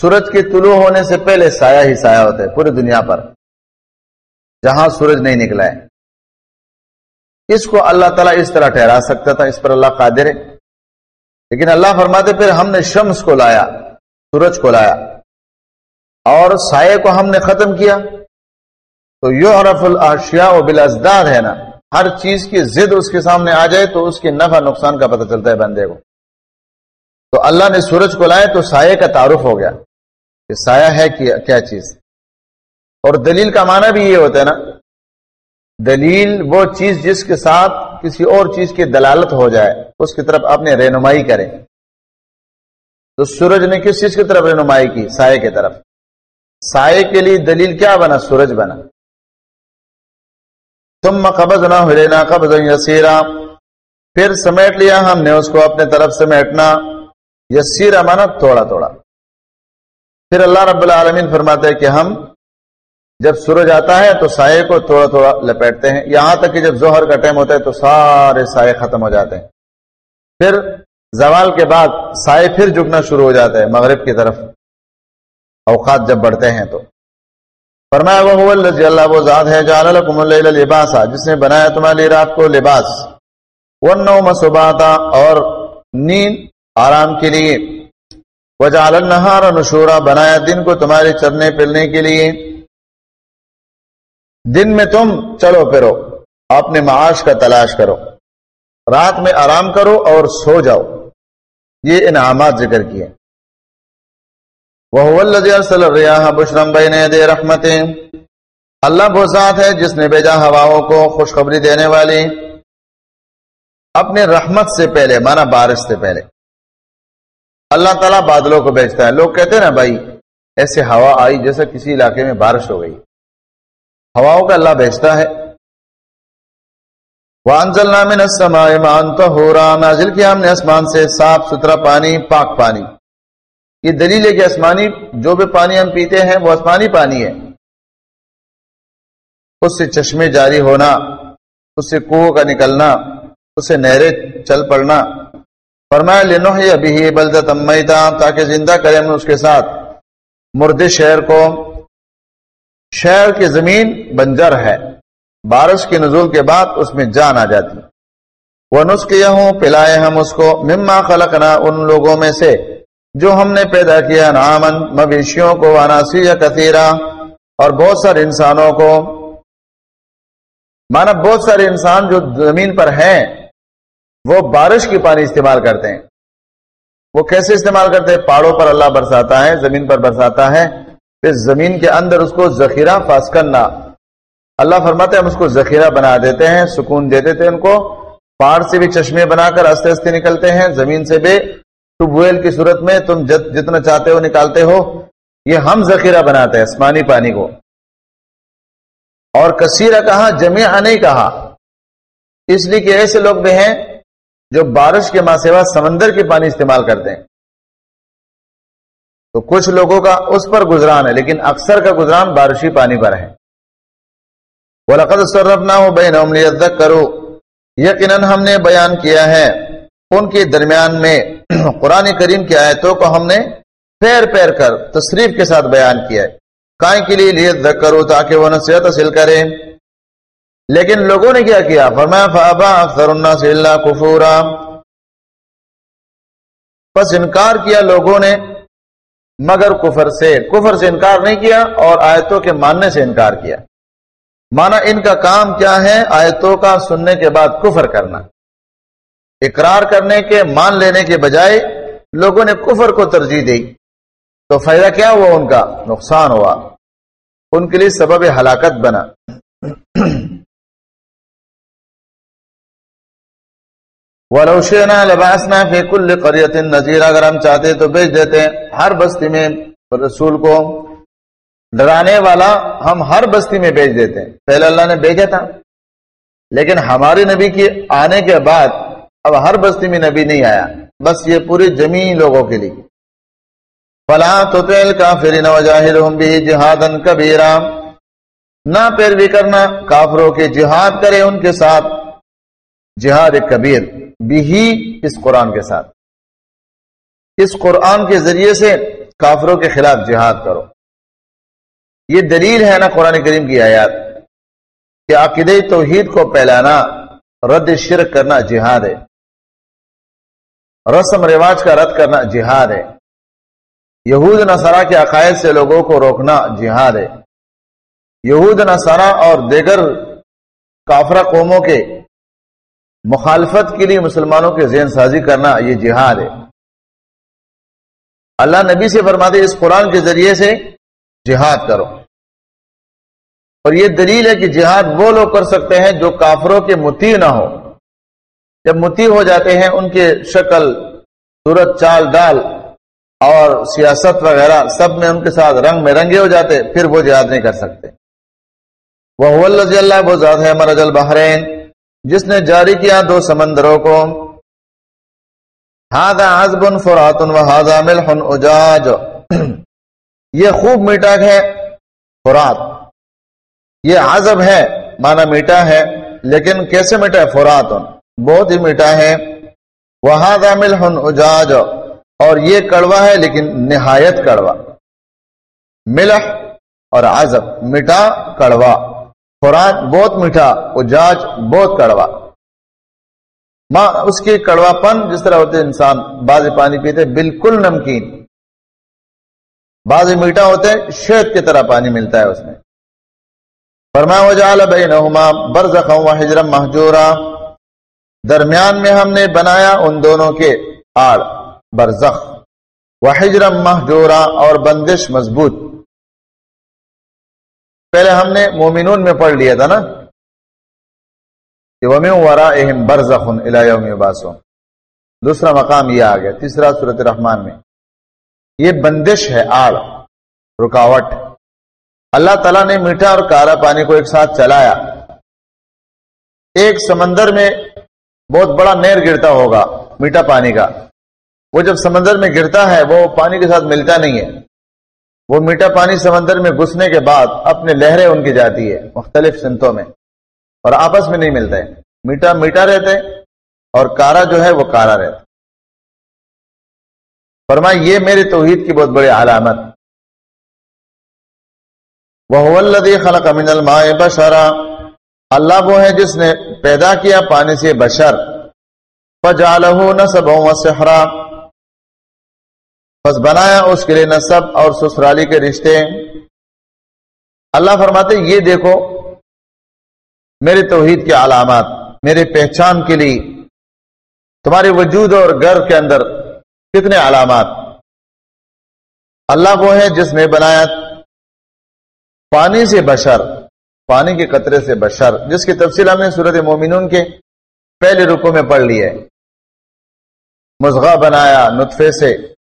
S1: سورج کے طلوع ہونے سے پہلے سایہ ہی سایہ ہوتے پوری دنیا پر۔ جہاں سورج نہیں نکلا ہے۔ اس کو اللہ تعالیٰ اس طرح ٹھہرا سکتا تھا، اس پر اللہ قادر ہے۔ لیکن اللہ فرماتے، پھر ہم نے شمس کو لایا، سورج کو لایا۔ اور سائے کو ہم نے ختم کیا۔ تو یو حرف الاشیا و بلازداد ہے نا۔ ہر چیز کی ضد اس کے سامنے آ جائے تو اس کے نفع نقصان کا پتہ چلتا ہے بندے کو۔ تو اللہ نے سورج کو لائے تو سائے کا تعارف ہو گیا۔ کہ سایہ ہے کیا چیز؟ اور دلیل کا معنی بھی یہ ہوتا ہے نا، دلیل وہ چیز جس کے ساتھ کسی اور چیز کی دلالت ہو جائے، اس کی طرف اپنے رہنمائی کرے تو سورج نے کس چیز کی طرف رہنمائی کی؟ سائے کی طرف۔ سائے کے لیے دلیل کیا بنا؟ سورج بنا۔ تم قبض نہ ہو لینا قبض یسیرا۔ پھر سمیٹ لیا ہم نے، اس کو اپنے طرف سمیٹنا۔ یسیرا مانا تھوڑا تھوڑا۔ پھر اللہ رب العالمین فرماتے ہیں کہ ہم جب سورج آتا ہے تو سائے کو تھوڑا تھوڑا لپیٹتے ہیں۔ یہاں تک کہ جب زہر کا ٹائم ہوتا ہے تو سارے سائے ختم ہو جاتے ہیں۔ پھر زوال کے بعد سائے پھر جھکنا شروع ہو جاتا ہے مغرب کی طرف۔ اوقات جب بڑھتے ہیں تو۔ فرمایا، وہ اللہ، وہ ذات ہے لباسا جس نے بنایا تمہاری رات کو لباس۔ وہ نو اور نیند آرام کے لیے۔ وہ جال نہار نشورا بنایا دن کو تمہارے چرنے پلنے کے لیے۔ دن میں تم چلو پھرو، اپنے معاش کا تلاش کرو۔ رات میں آرام کرو اور سو جاؤ۔ یہ انعامات ذکر کیے۔ وہ بشرم بین دے رحمت اللہ وہ ذات ہے جس نے بیجا ہواؤں کو خوشخبری دینے والی۔ اپنے رحمت سے پہلے، مانا بارش سے پہلے۔ اللہ تعالیٰ بادلوں کو بیچتا ہے۔ لوگ کہتے ہیں نا بھائی، ایسے ہوا آئی جیسے کسی علاقے میں بارش ہو گئی۔ ہواؤں کا اللہ بیچتا ہے۔ وانزل نام مان تو ہو رہا نازل کیا ہم نے آسمان سے، صاف ستھرا پانی، پاک پانی۔ یہ دلیل ہے کہ آسمانی، جو بھی پانی ہم پیتے ہیں، وہ آسمانی پانی ہے۔ اس سے چشمے جاری ہونا، اس سے کنو کا نکلنا، اس سے نہریں چل پڑنا۔ فرمایا لینو ہے ابھی ہی بلد تاکہ زندہ کرے ہم اس کے ساتھ مردے شہر کو۔ شہر کی زمین بنجر ہے۔ بارش کے نزول کے بعد اس میں جان آ جاتی۔ وہ نسخ یہ ہوں پلائے ہم اس کو۔ مما خلقنا، ان لوگوں میں سے جو ہم نے پیدا کیا نامن مویشیوں کو اناسی یا کثیرہ، اور بہت سارے انسانوں کو۔ مانا بہت سارے انسان جو زمین پر ہیں وہ بارش کی پانی استعمال کرتے ہیں۔ وہ کیسے استعمال کرتے ہیں؟ پہاڑوں پر اللہ برساتا ہے، زمین پر برساتا ہے۔ پھر زمین کے اندر اس کو ذخیرہ فاس کرنا۔ اللہ فرماتے ہم اس کو ذخیرہ بنا دیتے ہیں، سکون دے دیتے ہیں ان کو۔ پہاڑ سے بھی چشمے بنا کر ہنستے ہنستے نکلتے ہیں۔ زمین سے بھی۔ ٹوب ویل کی صورت میں تم جتنا چاہتے ہو نکالتے ہو۔ یہ ہم ذخیرہ بناتے ہیں، آسمانی پانی کو۔ اور کثیرہ کہا جمع نہیں کہا۔ اس لیے کہ ایسے لوگ بھی ہیں جو بارش کے ماں سوا سمندر کے پانی استعمال کرتے ہیں۔ تو کچھ لوگوں کا اس پر گزران ہے، لیکن اکثر کا گزران بارشی پانی پر ہے۔ وَلَقَدْ صَرَّفْنَاهُ بَيْنَهُمْ لِيَذَّكَّرُوا۔ یقیناً ہم نے بیان کیا ہے ان کے درمیان میں قرآن کریم کی آیتوں کو ہم نے پیر پیر کر تصریف کے ساتھ بیان کیا ہے۔ کائیں کے لیے لیے کرو تاکہ وہ نصیحت حاصل کرے لیکن لوگوں نے کیا کیا؟ فرمایا فابا اکثر الناس الا کفورا بس انکار کیا لوگوں نے، مگر کفر سے کفر سے انکار نہیں کیا اور آیتوں کے ماننے سے انکار کیا۔ مانا ان کا کام کیا ہے؟ آیتوں کا سننے کے بعد کفر کرنا۔ اقرار کرنے کے، مان لینے کے بجائے لوگوں نے کفر کو ترجیح دی۔ تو فائدہ کیا ہوا ان کا؟ نقصان ہوا۔ ان کے لیے سبب ہلاکت بنا۔ وروشینا لباسنا فی کل قریت نذیر اگر ہم چاہتے تو بیچ دیتے ہر بستی میں رسول کو۔ ڈرانے والا ہم ہر بستی میں بیچ دیتے۔ پہلے اللہ نے بھیجا تھا۔ لیکن ہمارے نبی کے آنے کے بعد اب ہر بستی میں نبی نہیں آیا۔ بس یہ پوری زمین لوگوں کے لیے۔ فلاں تو تیل کا فری بھی جہاد کبیرا نہ پیروی کرنا کافروں کے جہاد کرے ان کے ساتھ۔ جہاد کبیر۔ بھی اس قرآن کے ساتھ۔ اس قرآن کے ذریعے سے کافروں کے خلاف جہاد کرو۔ یہ دلیل ہے نا قرآن کریم کی آیات کہ عقید توحید کو پھیلانا، رد شرک کرنا جہاد ہے۔ رسم رواج کا رد کرنا جہاد ہے۔ یہود نصارہ کے عقائد سے لوگوں کو روکنا جہاد ہے۔ یہود نصارہ اور دیگر کافرہ قوموں کے مخالفت کے لیے مسلمانوں کے ذہن سازی کرنا یہ جہاد ہے۔ اللہ نبی سے فرماتے اس قرآن کے ذریعے سے جہاد کرو۔ اور یہ دلیل ہے کہ جہاد وہ لوگ کر سکتے ہیں جو کافروں کے متی نہ ہو جب متی ہو جاتے ہیں، ان کے شکل، صورت چال ڈال اور سیاست وغیرہ سب میں ان کے ساتھ رنگ میں رنگے ہو جاتے، پھر وہ جہاد نہیں کر سکتے۔ وہ اللہ وہ ذات ہے مرج البحرین جس نے جاری کیا دو سمندروں کو۔ ہاد آزبن فراتن و ہاضا ملحن اجاج۔ یہ خوب میٹا ہے فرات۔ یہ عزب ہے مانا میٹا ہے، لیکن کیسے میٹا ہے؟ فراتن بہت ہی میٹا ہے۔ وہ ہاضا ملحن اجاج۔ اور یہ کڑوا ہے، لیکن نہایت کڑوا۔ ملح اور عزب میٹا کڑوا۔ خوراک بہت میٹھا، اجاج بہت کڑوا۔ ماں، اس کی کڑوا پن جس طرح ہوتے انسان، بعض پانی پیتے بالکل نمکین۔ بعض میٹھا ہوتے شہد کی طرح پانی ملتا ہے اس میں۔ فرما وجال بینہما برزخا و حجرم محجورا درمیان میں ہم نے بنایا ان دونوں کے آڑ، برزخ۔ و حجرم محجورا اور بندش مضبوط۔ پہلے ہم نے مومنون میں پڑھ لیا تھا نا کہ اہم باسو دوسرا مقام یہ آ گیا، تیسرا صورت رحمان میں۔ یہ بندش ہے آڑ رکاوٹ۔ اللہ تعالیٰ نے میٹھا اور کارا پانی کو ایک ساتھ چلایا۔ ایک سمندر میں بہت بڑا نیر گرتا ہوگا، میٹھا پانی کا۔ وہ جب سمندر میں گرتا ہے، وہ پانی کے ساتھ ملتا نہیں ہے۔ وہ میٹھا پانی سمندر میں گھسنے کے بعد اپنے لہریں ان کی جاتی ہے، مختلف سنتوں میں، اور آپس میں نہیں ملتا ہے میٹھا میٹھا رہتا ہے اور کارا جو ہے وہ کارا رہتا فرما یہ میرے توحید کی بہت بڑی علامت۔ وہ خلق امین الماء بشرا۔ اللہ وہ ہے جس نے پیدا کیا پانی سے بشر۔ پجالہ نصب و بس بنایا اس کے لیے نصب اور سسرالی کے رشتے۔ اللہ فرماتے یہ دیکھو، میرے توحید کے علامات، میرے پہچان کے لیے تمہارے وجود اور گھر کے اندر کتنے علامات۔ اللہ وہ ہے جس نے بنایا پانی سے بشر، پانی کے قطرے سے بشر، جس کی تفصیل ہم نے صورت مومنون کے پہلے رکو میں پڑھ لی ہے۔ مزغہ بنایا نطفے سے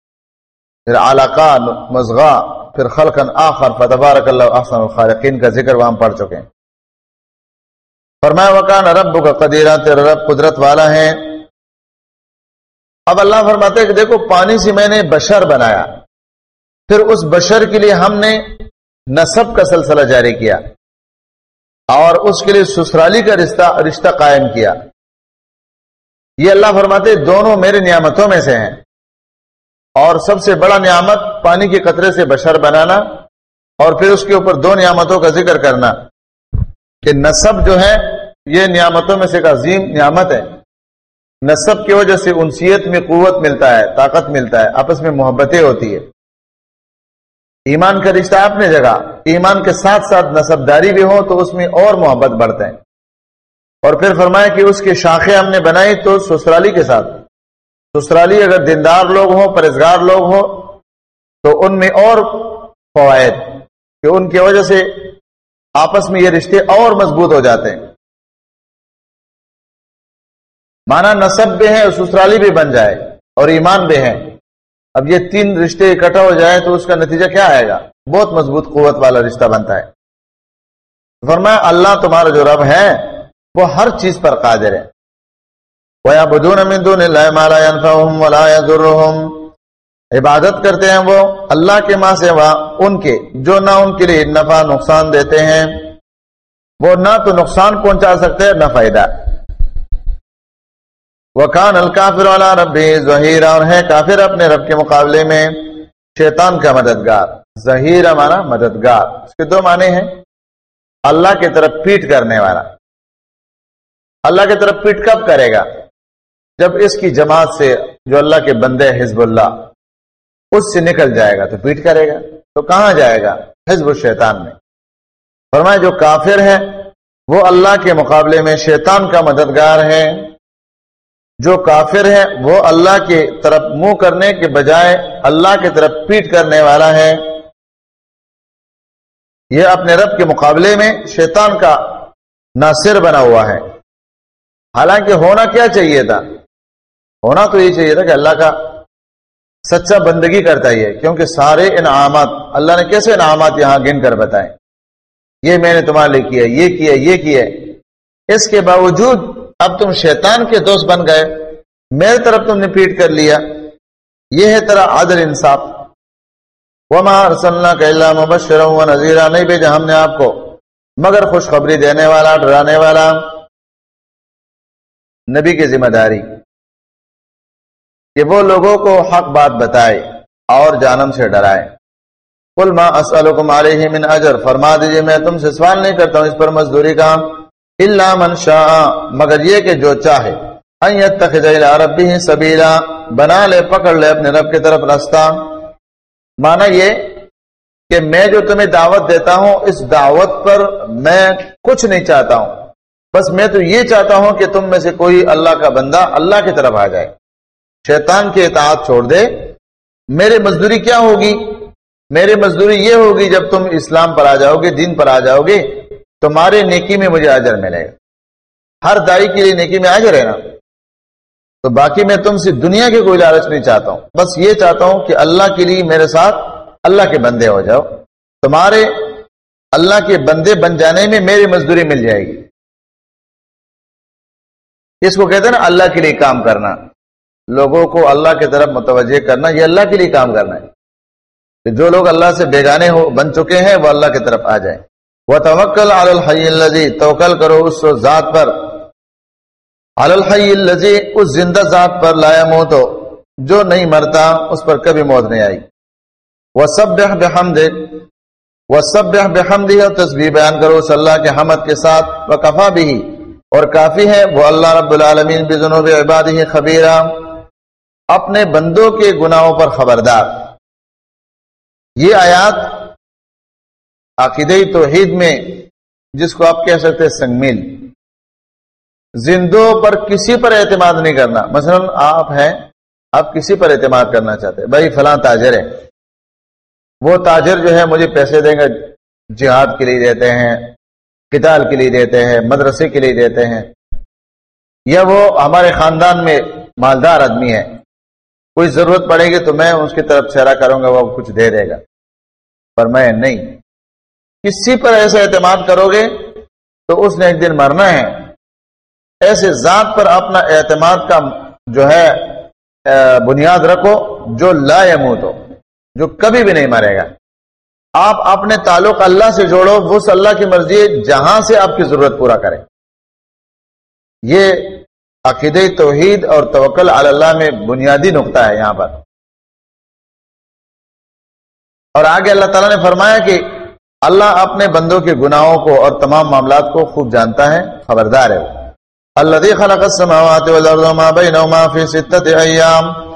S1: پھر علاقہ مزغا پھر خلقن آخر، فتبارک اللہ احسن الخالقین کا ذکر وہاں پڑھ چکے ہیں۔ فرمایا، وکان رب کا قدیرہ تیرا رب قدرت والا ہے۔ اب اللہ فرماتے ہیں کہ دیکھو، پانی سے میں نے بشر بنایا۔ پھر اس بشر کے لیے ہم نے نصب کا سلسلہ جاری کیا۔ اور اس کے لیے سسرالی کا رشتہ رشتہ قائم کیا۔ یہ اللہ فرماتے دونوں میرے نعمتوں میں سے ہیں۔ اور سب سے بڑا نعمت پانی کے قطرے سے بشر بنانا اور پھر اس کے اوپر دو نعمتوں کا ذکر کرنا کہ نصب جو ہے، یہ نعمتوں میں سے ایک عظیم نعمت ہے۔ نصب کی وجہ سے انسیت میں قوت ملتا ہے، طاقت ملتا ہے، آپس میں محبتیں ہوتی ہے ایمان کا رشتہ اپنے جگہ، ایمان کے ساتھ ساتھ نصب داری بھی ہو تو اس میں اور محبت بڑھتے ہیں اور پھر فرمایا کہ اس کی شاخیں ہم نے بنائی تو سسرالی کے ساتھ۔ سسرالی اگر دیندار لوگ ہوں پرہزگار لوگ ہوں، تو ان میں اور فوائد کہ ان کی وجہ سے آپس میں یہ رشتے اور مضبوط ہو جاتے ہیں۔ مانا نصب بھی ہے اور سسرالی بھی بن جائے اور ایمان بھی ہے اب یہ تین رشتے اکٹھا ہو جائے تو اس کا نتیجہ کیا آئے گا؟ بہت مضبوط قوت والا رشتہ بنتا ہے۔ فرمایا، اللہ تمہارا جو رب ہے، وہ ہر چیز پر قادر ہے۔ عبادت کرتے ہیں وہ اللہ کے ماں سے ان کے جو نہ ان کے لیے نفع نقصان دیتے ہیں۔ وہ نہ تو نقصان پہنچا سکتے، نہ فائدہ۔ وہ کان الکافر والا رب ظہیر اور ہے کافر اپنے رب کے مقابلے میں۔ شیطان کا مددگار۔ ظہیر ہمارا مددگار۔ اس کے دو معنی ہیں۔ اللہ کی طرف پیٹ کرنے والا۔ اللہ کی طرف پیٹ کب کرے گا؟ جب اس کی جماعت سے جو اللہ کے بندے حزب اللہ، اس سے نکل جائے گا تو پیٹ کرے گا، تو کہاں جائے گا؟ حزب الشیطان میں۔ فرمائے جو کافر ہے وہ اللہ کے مقابلے میں شیطان کا مددگار ہے جو کافر ہے وہ اللہ کی طرف منہ کرنے کے بجائے اللہ کی طرف پیٹ کرنے والا ہے۔ یہ اپنے رب کے مقابلے میں شیطان کا ناصر بنا ہوا ہے۔ حالانکہ ہونا کیا چاہیے تھا؟ ہونا تو یہ چاہیے تھا کہ اللہ کا سچا بندگی کرتا ہی ہے، کیونکہ سارے انعامات، اللہ نے کیسے انعامات یہاں گن کر بتائے یہ میں نے تمہارے لیے کیا، یہ کیا یہ کیا۔ اس کے باوجود اب تم شیطان کے دوست بن گئے، میرے طرف تم نے پیٹ کر لیا۔ یہ ہے تیرا عادل انصاف۔ وما ارسلنا کا مبشر و نذیرہ نہیں بھیجا ہم نے آپ کو، مگر خوشخبری دینے والا، ڈرانے والا نبی کی ذمہ داری۔ کہ وہ لوگوں کو حق بات بتائے اور جانم سے ڈرائے۔ کل ماں اسلکم علیہ من اجر، فرما دیجیے میں تم سے سوال نہیں کرتا ہوں اس پر مزدوری کا۔ اللہ من شاء، مگر یہ کہ جو چاہے۔ عربی سبیلا، بنا لے، پکڑ لے اپنے رب کی طرف رستہ۔ مانا یہ کہ میں جو تمہیں دعوت دیتا ہوں، اس دعوت پر میں کچھ نہیں چاہتا ہوں۔ بس میں تو یہ چاہتا ہوں کہ تم میں سے کوئی اللہ کا بندہ اللہ کی طرف آ جائے۔ شیطان کے اطاعت چھوڑ دے۔ میرے مزدوری کیا ہوگی؟ میری مزدوری یہ ہوگی جب تم اسلام پر آ جاؤ گے دین پر آ جاؤ گے تمہارے نیکی میں مجھے اجر ملے گا۔ ہر دائی کے لیے نیکی میں اجر ہے نا؟ تو باقی میں تم سے دنیا کے کوئی لالچ نہیں چاہتا ہوں۔ بس یہ چاہتا ہوں کہ اللہ کے لیے میرے ساتھ اللہ کے بندے ہو جاؤ۔ تمہارے اللہ کے بندے بن جانے میں میری مزدوری مل جائے گی۔ اس کو کہتے ہیں نا اللہ کے لیے کام کرنا۔ لوگوں کو اللہ کی طرف متوجہ کرنا، یہ اللہ کے لیے کام کرنا ہے۔ کہ جو لوگ اللہ سے بیگانے ہو، بن چکے ہیں، وہ اللہ کی طرف آ جائیں۔ وہ توکل الحی توکل کرو اس ذات پر۔ الحی الزی اس زندہ ذات پر لایا موت ہو۔ جو نہیں مرتا، اس پر کبھی موت نہیں آئی۔ وہ سب بحمد وہ سب بحمد اور تصویر بیان کرو صلی اللہ کے حمد کے ساتھ۔ وہ کفا بھی اور کافی ہے، وہ اللہ رب العالمین بزنوب عباد ہی خبیرہ۔ اپنے بندوں کے گناہوں پر خبردار۔ یہ آیات عقیدی توحید میں، جس کو آپ کہہ سکتے سنگ میل زندوں پر کسی پر اعتماد نہیں کرنا۔ مثلا آپ ہیں، آپ کسی پر اعتماد کرنا چاہتے بھائی، فلاں تاجر ہے وہ تاجر جو ہے، مجھے پیسے دیں گے، جہاد کے لیے دیتے ہیں کتاب کے لیے دیتے ہیں، مدرسے کے لیے دیتے ہیں۔ یا وہ ہمارے خاندان میں مالدار آدمی ہے کوئی ضرورت پڑے گی تو میں اس کی طرف چہرہ کروں گا، وہ کچھ دے دے گا۔ پر میں نہیں۔ کسی پر ایسا اعتماد کرو گے تو اس نے ایک دن مرنا ہے۔ ایسے ذات پر اپنا اعتماد کا جو ہے بنیاد رکھو جو لا یموت ہو، جو کبھی بھی نہیں مرے گا۔ آپ اپنے تعلق اللہ سے جوڑو، وہ اللہ کی مرضی جہاں سے آپ کی ضرورت پورا کرے۔ یہ عقید توحید اور توکل اللہ میں بنیادی نقطہ ہے یہاں پر۔ اور آگے اللہ تعالیٰ نے فرمایا کہ اللہ اپنے بندوں کے گناہوں کو اور تمام معاملات کو خوب جانتا ہے، خبردار ہے الذي خلق السماوات والارض وما بينهما في سته ايام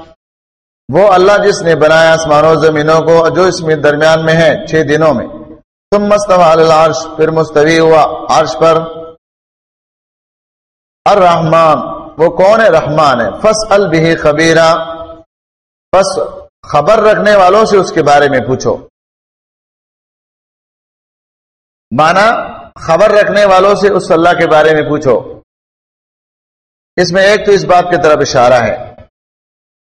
S1: وہ اللہ جس نے بنایا آسمانوں زمینوں کو جو اس میں درمیان میں ہے چھ دنوں میں۔ تم مستوى على العرش، پھر مستوی ہوا عرش پر۔ الرحمن۔ وہ کون ہے؟ رحمان ہے۔ فس البہ خبیرہ بس خبر رکھنے والوں سے اس کے بارے میں پوچھو۔ مانا خبر رکھنے والوں سے اس اللہ کے بارے میں پوچھو۔ اس میں ایک تو اس بات کی طرف اشارہ ہے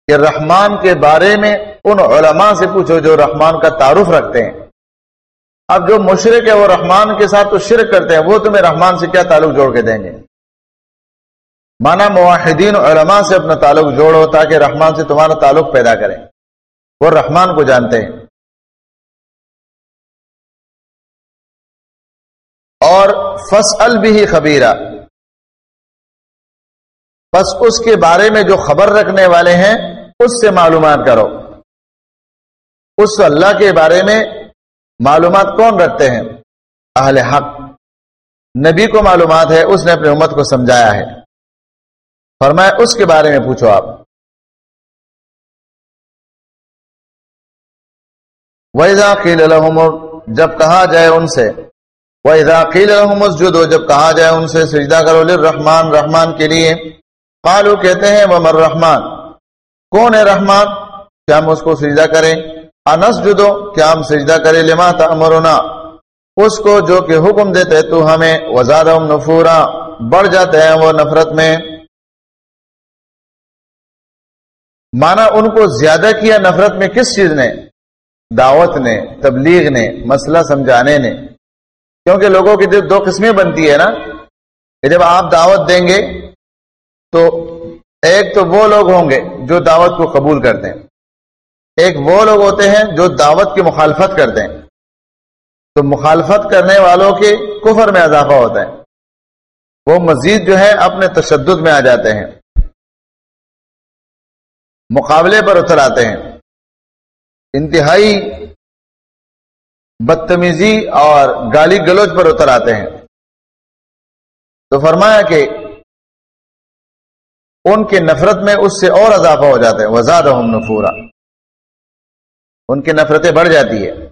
S1: کہ رحمان کے بارے میں ان علماء سے پوچھو جو رحمان کا تعارف رکھتے ہیں۔ اب جو مشرق ہے وہ رحمان کے ساتھ تو شرک کرتے ہیں، وہ تمہیں رحمان سے کیا تعلق جوڑ کے دیں گے؟ مانا معاہدین علماء سے اپنا تعلق جوڑو تاکہ رحمان سے تمہارا تعلق پیدا کریں۔ وہ رحمان کو جانتے ہیں۔ اور فصل بھی خبیرہ بس اس کے بارے میں جو خبر رکھنے والے ہیں، اس سے معلومات کرو۔ اس اللہ کے بارے میں معلومات کون رکھتے ہیں؟ اہل حق۔ نبی کو معلومات ہے، اس نے اپنی امت کو سمجھایا ہے۔ فرمایا، اس کے بارے میں پوچھو آپ۔ ویزاقیل جب کہا جائے ان سے ویزاقیل مسجد جب کہا جائے ان سے، سجدہ کرو رحمان رحمان کے لیے قالو کہتے ہیں وہ رحمان کون ہے رحمان؟ کیا ہم اس کو سجدہ کریں؟ انس جدو کیا ہم سجدہ کریں؟ لما تمرنا اس کو جو کہ حکم دیتے تو ہمیں وزاد نفورا، بڑھ جاتے ہیں وہ نفرت میں۔ مانا ان کو زیادہ کیا نفرت میں کس چیز نے؟ دعوت نے، تبلیغ نے، مسئلہ سمجھانے نے۔ کیونکہ لوگوں کی دو قسمیں بنتی ہے نا، کہ جب آپ دعوت دیں گے تو ایک تو وہ لوگ ہوں گے جو دعوت کو قبول کرتے ہیں۔ ایک وہ لوگ ہوتے ہیں جو دعوت کی مخالفت کرتے ہیں۔ تو مخالفت کرنے والوں کے کفر میں اضافہ ہوتا ہے۔ وہ مزید جو ہے اپنے تشدد میں آ جاتے ہیں۔ مقابلے پر اتر آتے ہیں۔ انتہائی بدتمیزی اور گالی گلوچ پر اتر آتے ہیں۔ تو فرمایا کہ ان کے نفرت میں اس سے اور اضافہ ہو جاتا ہے۔ وزاد ہم نفورا۔ ان کی نفرتیں بڑھ جاتی ہے۔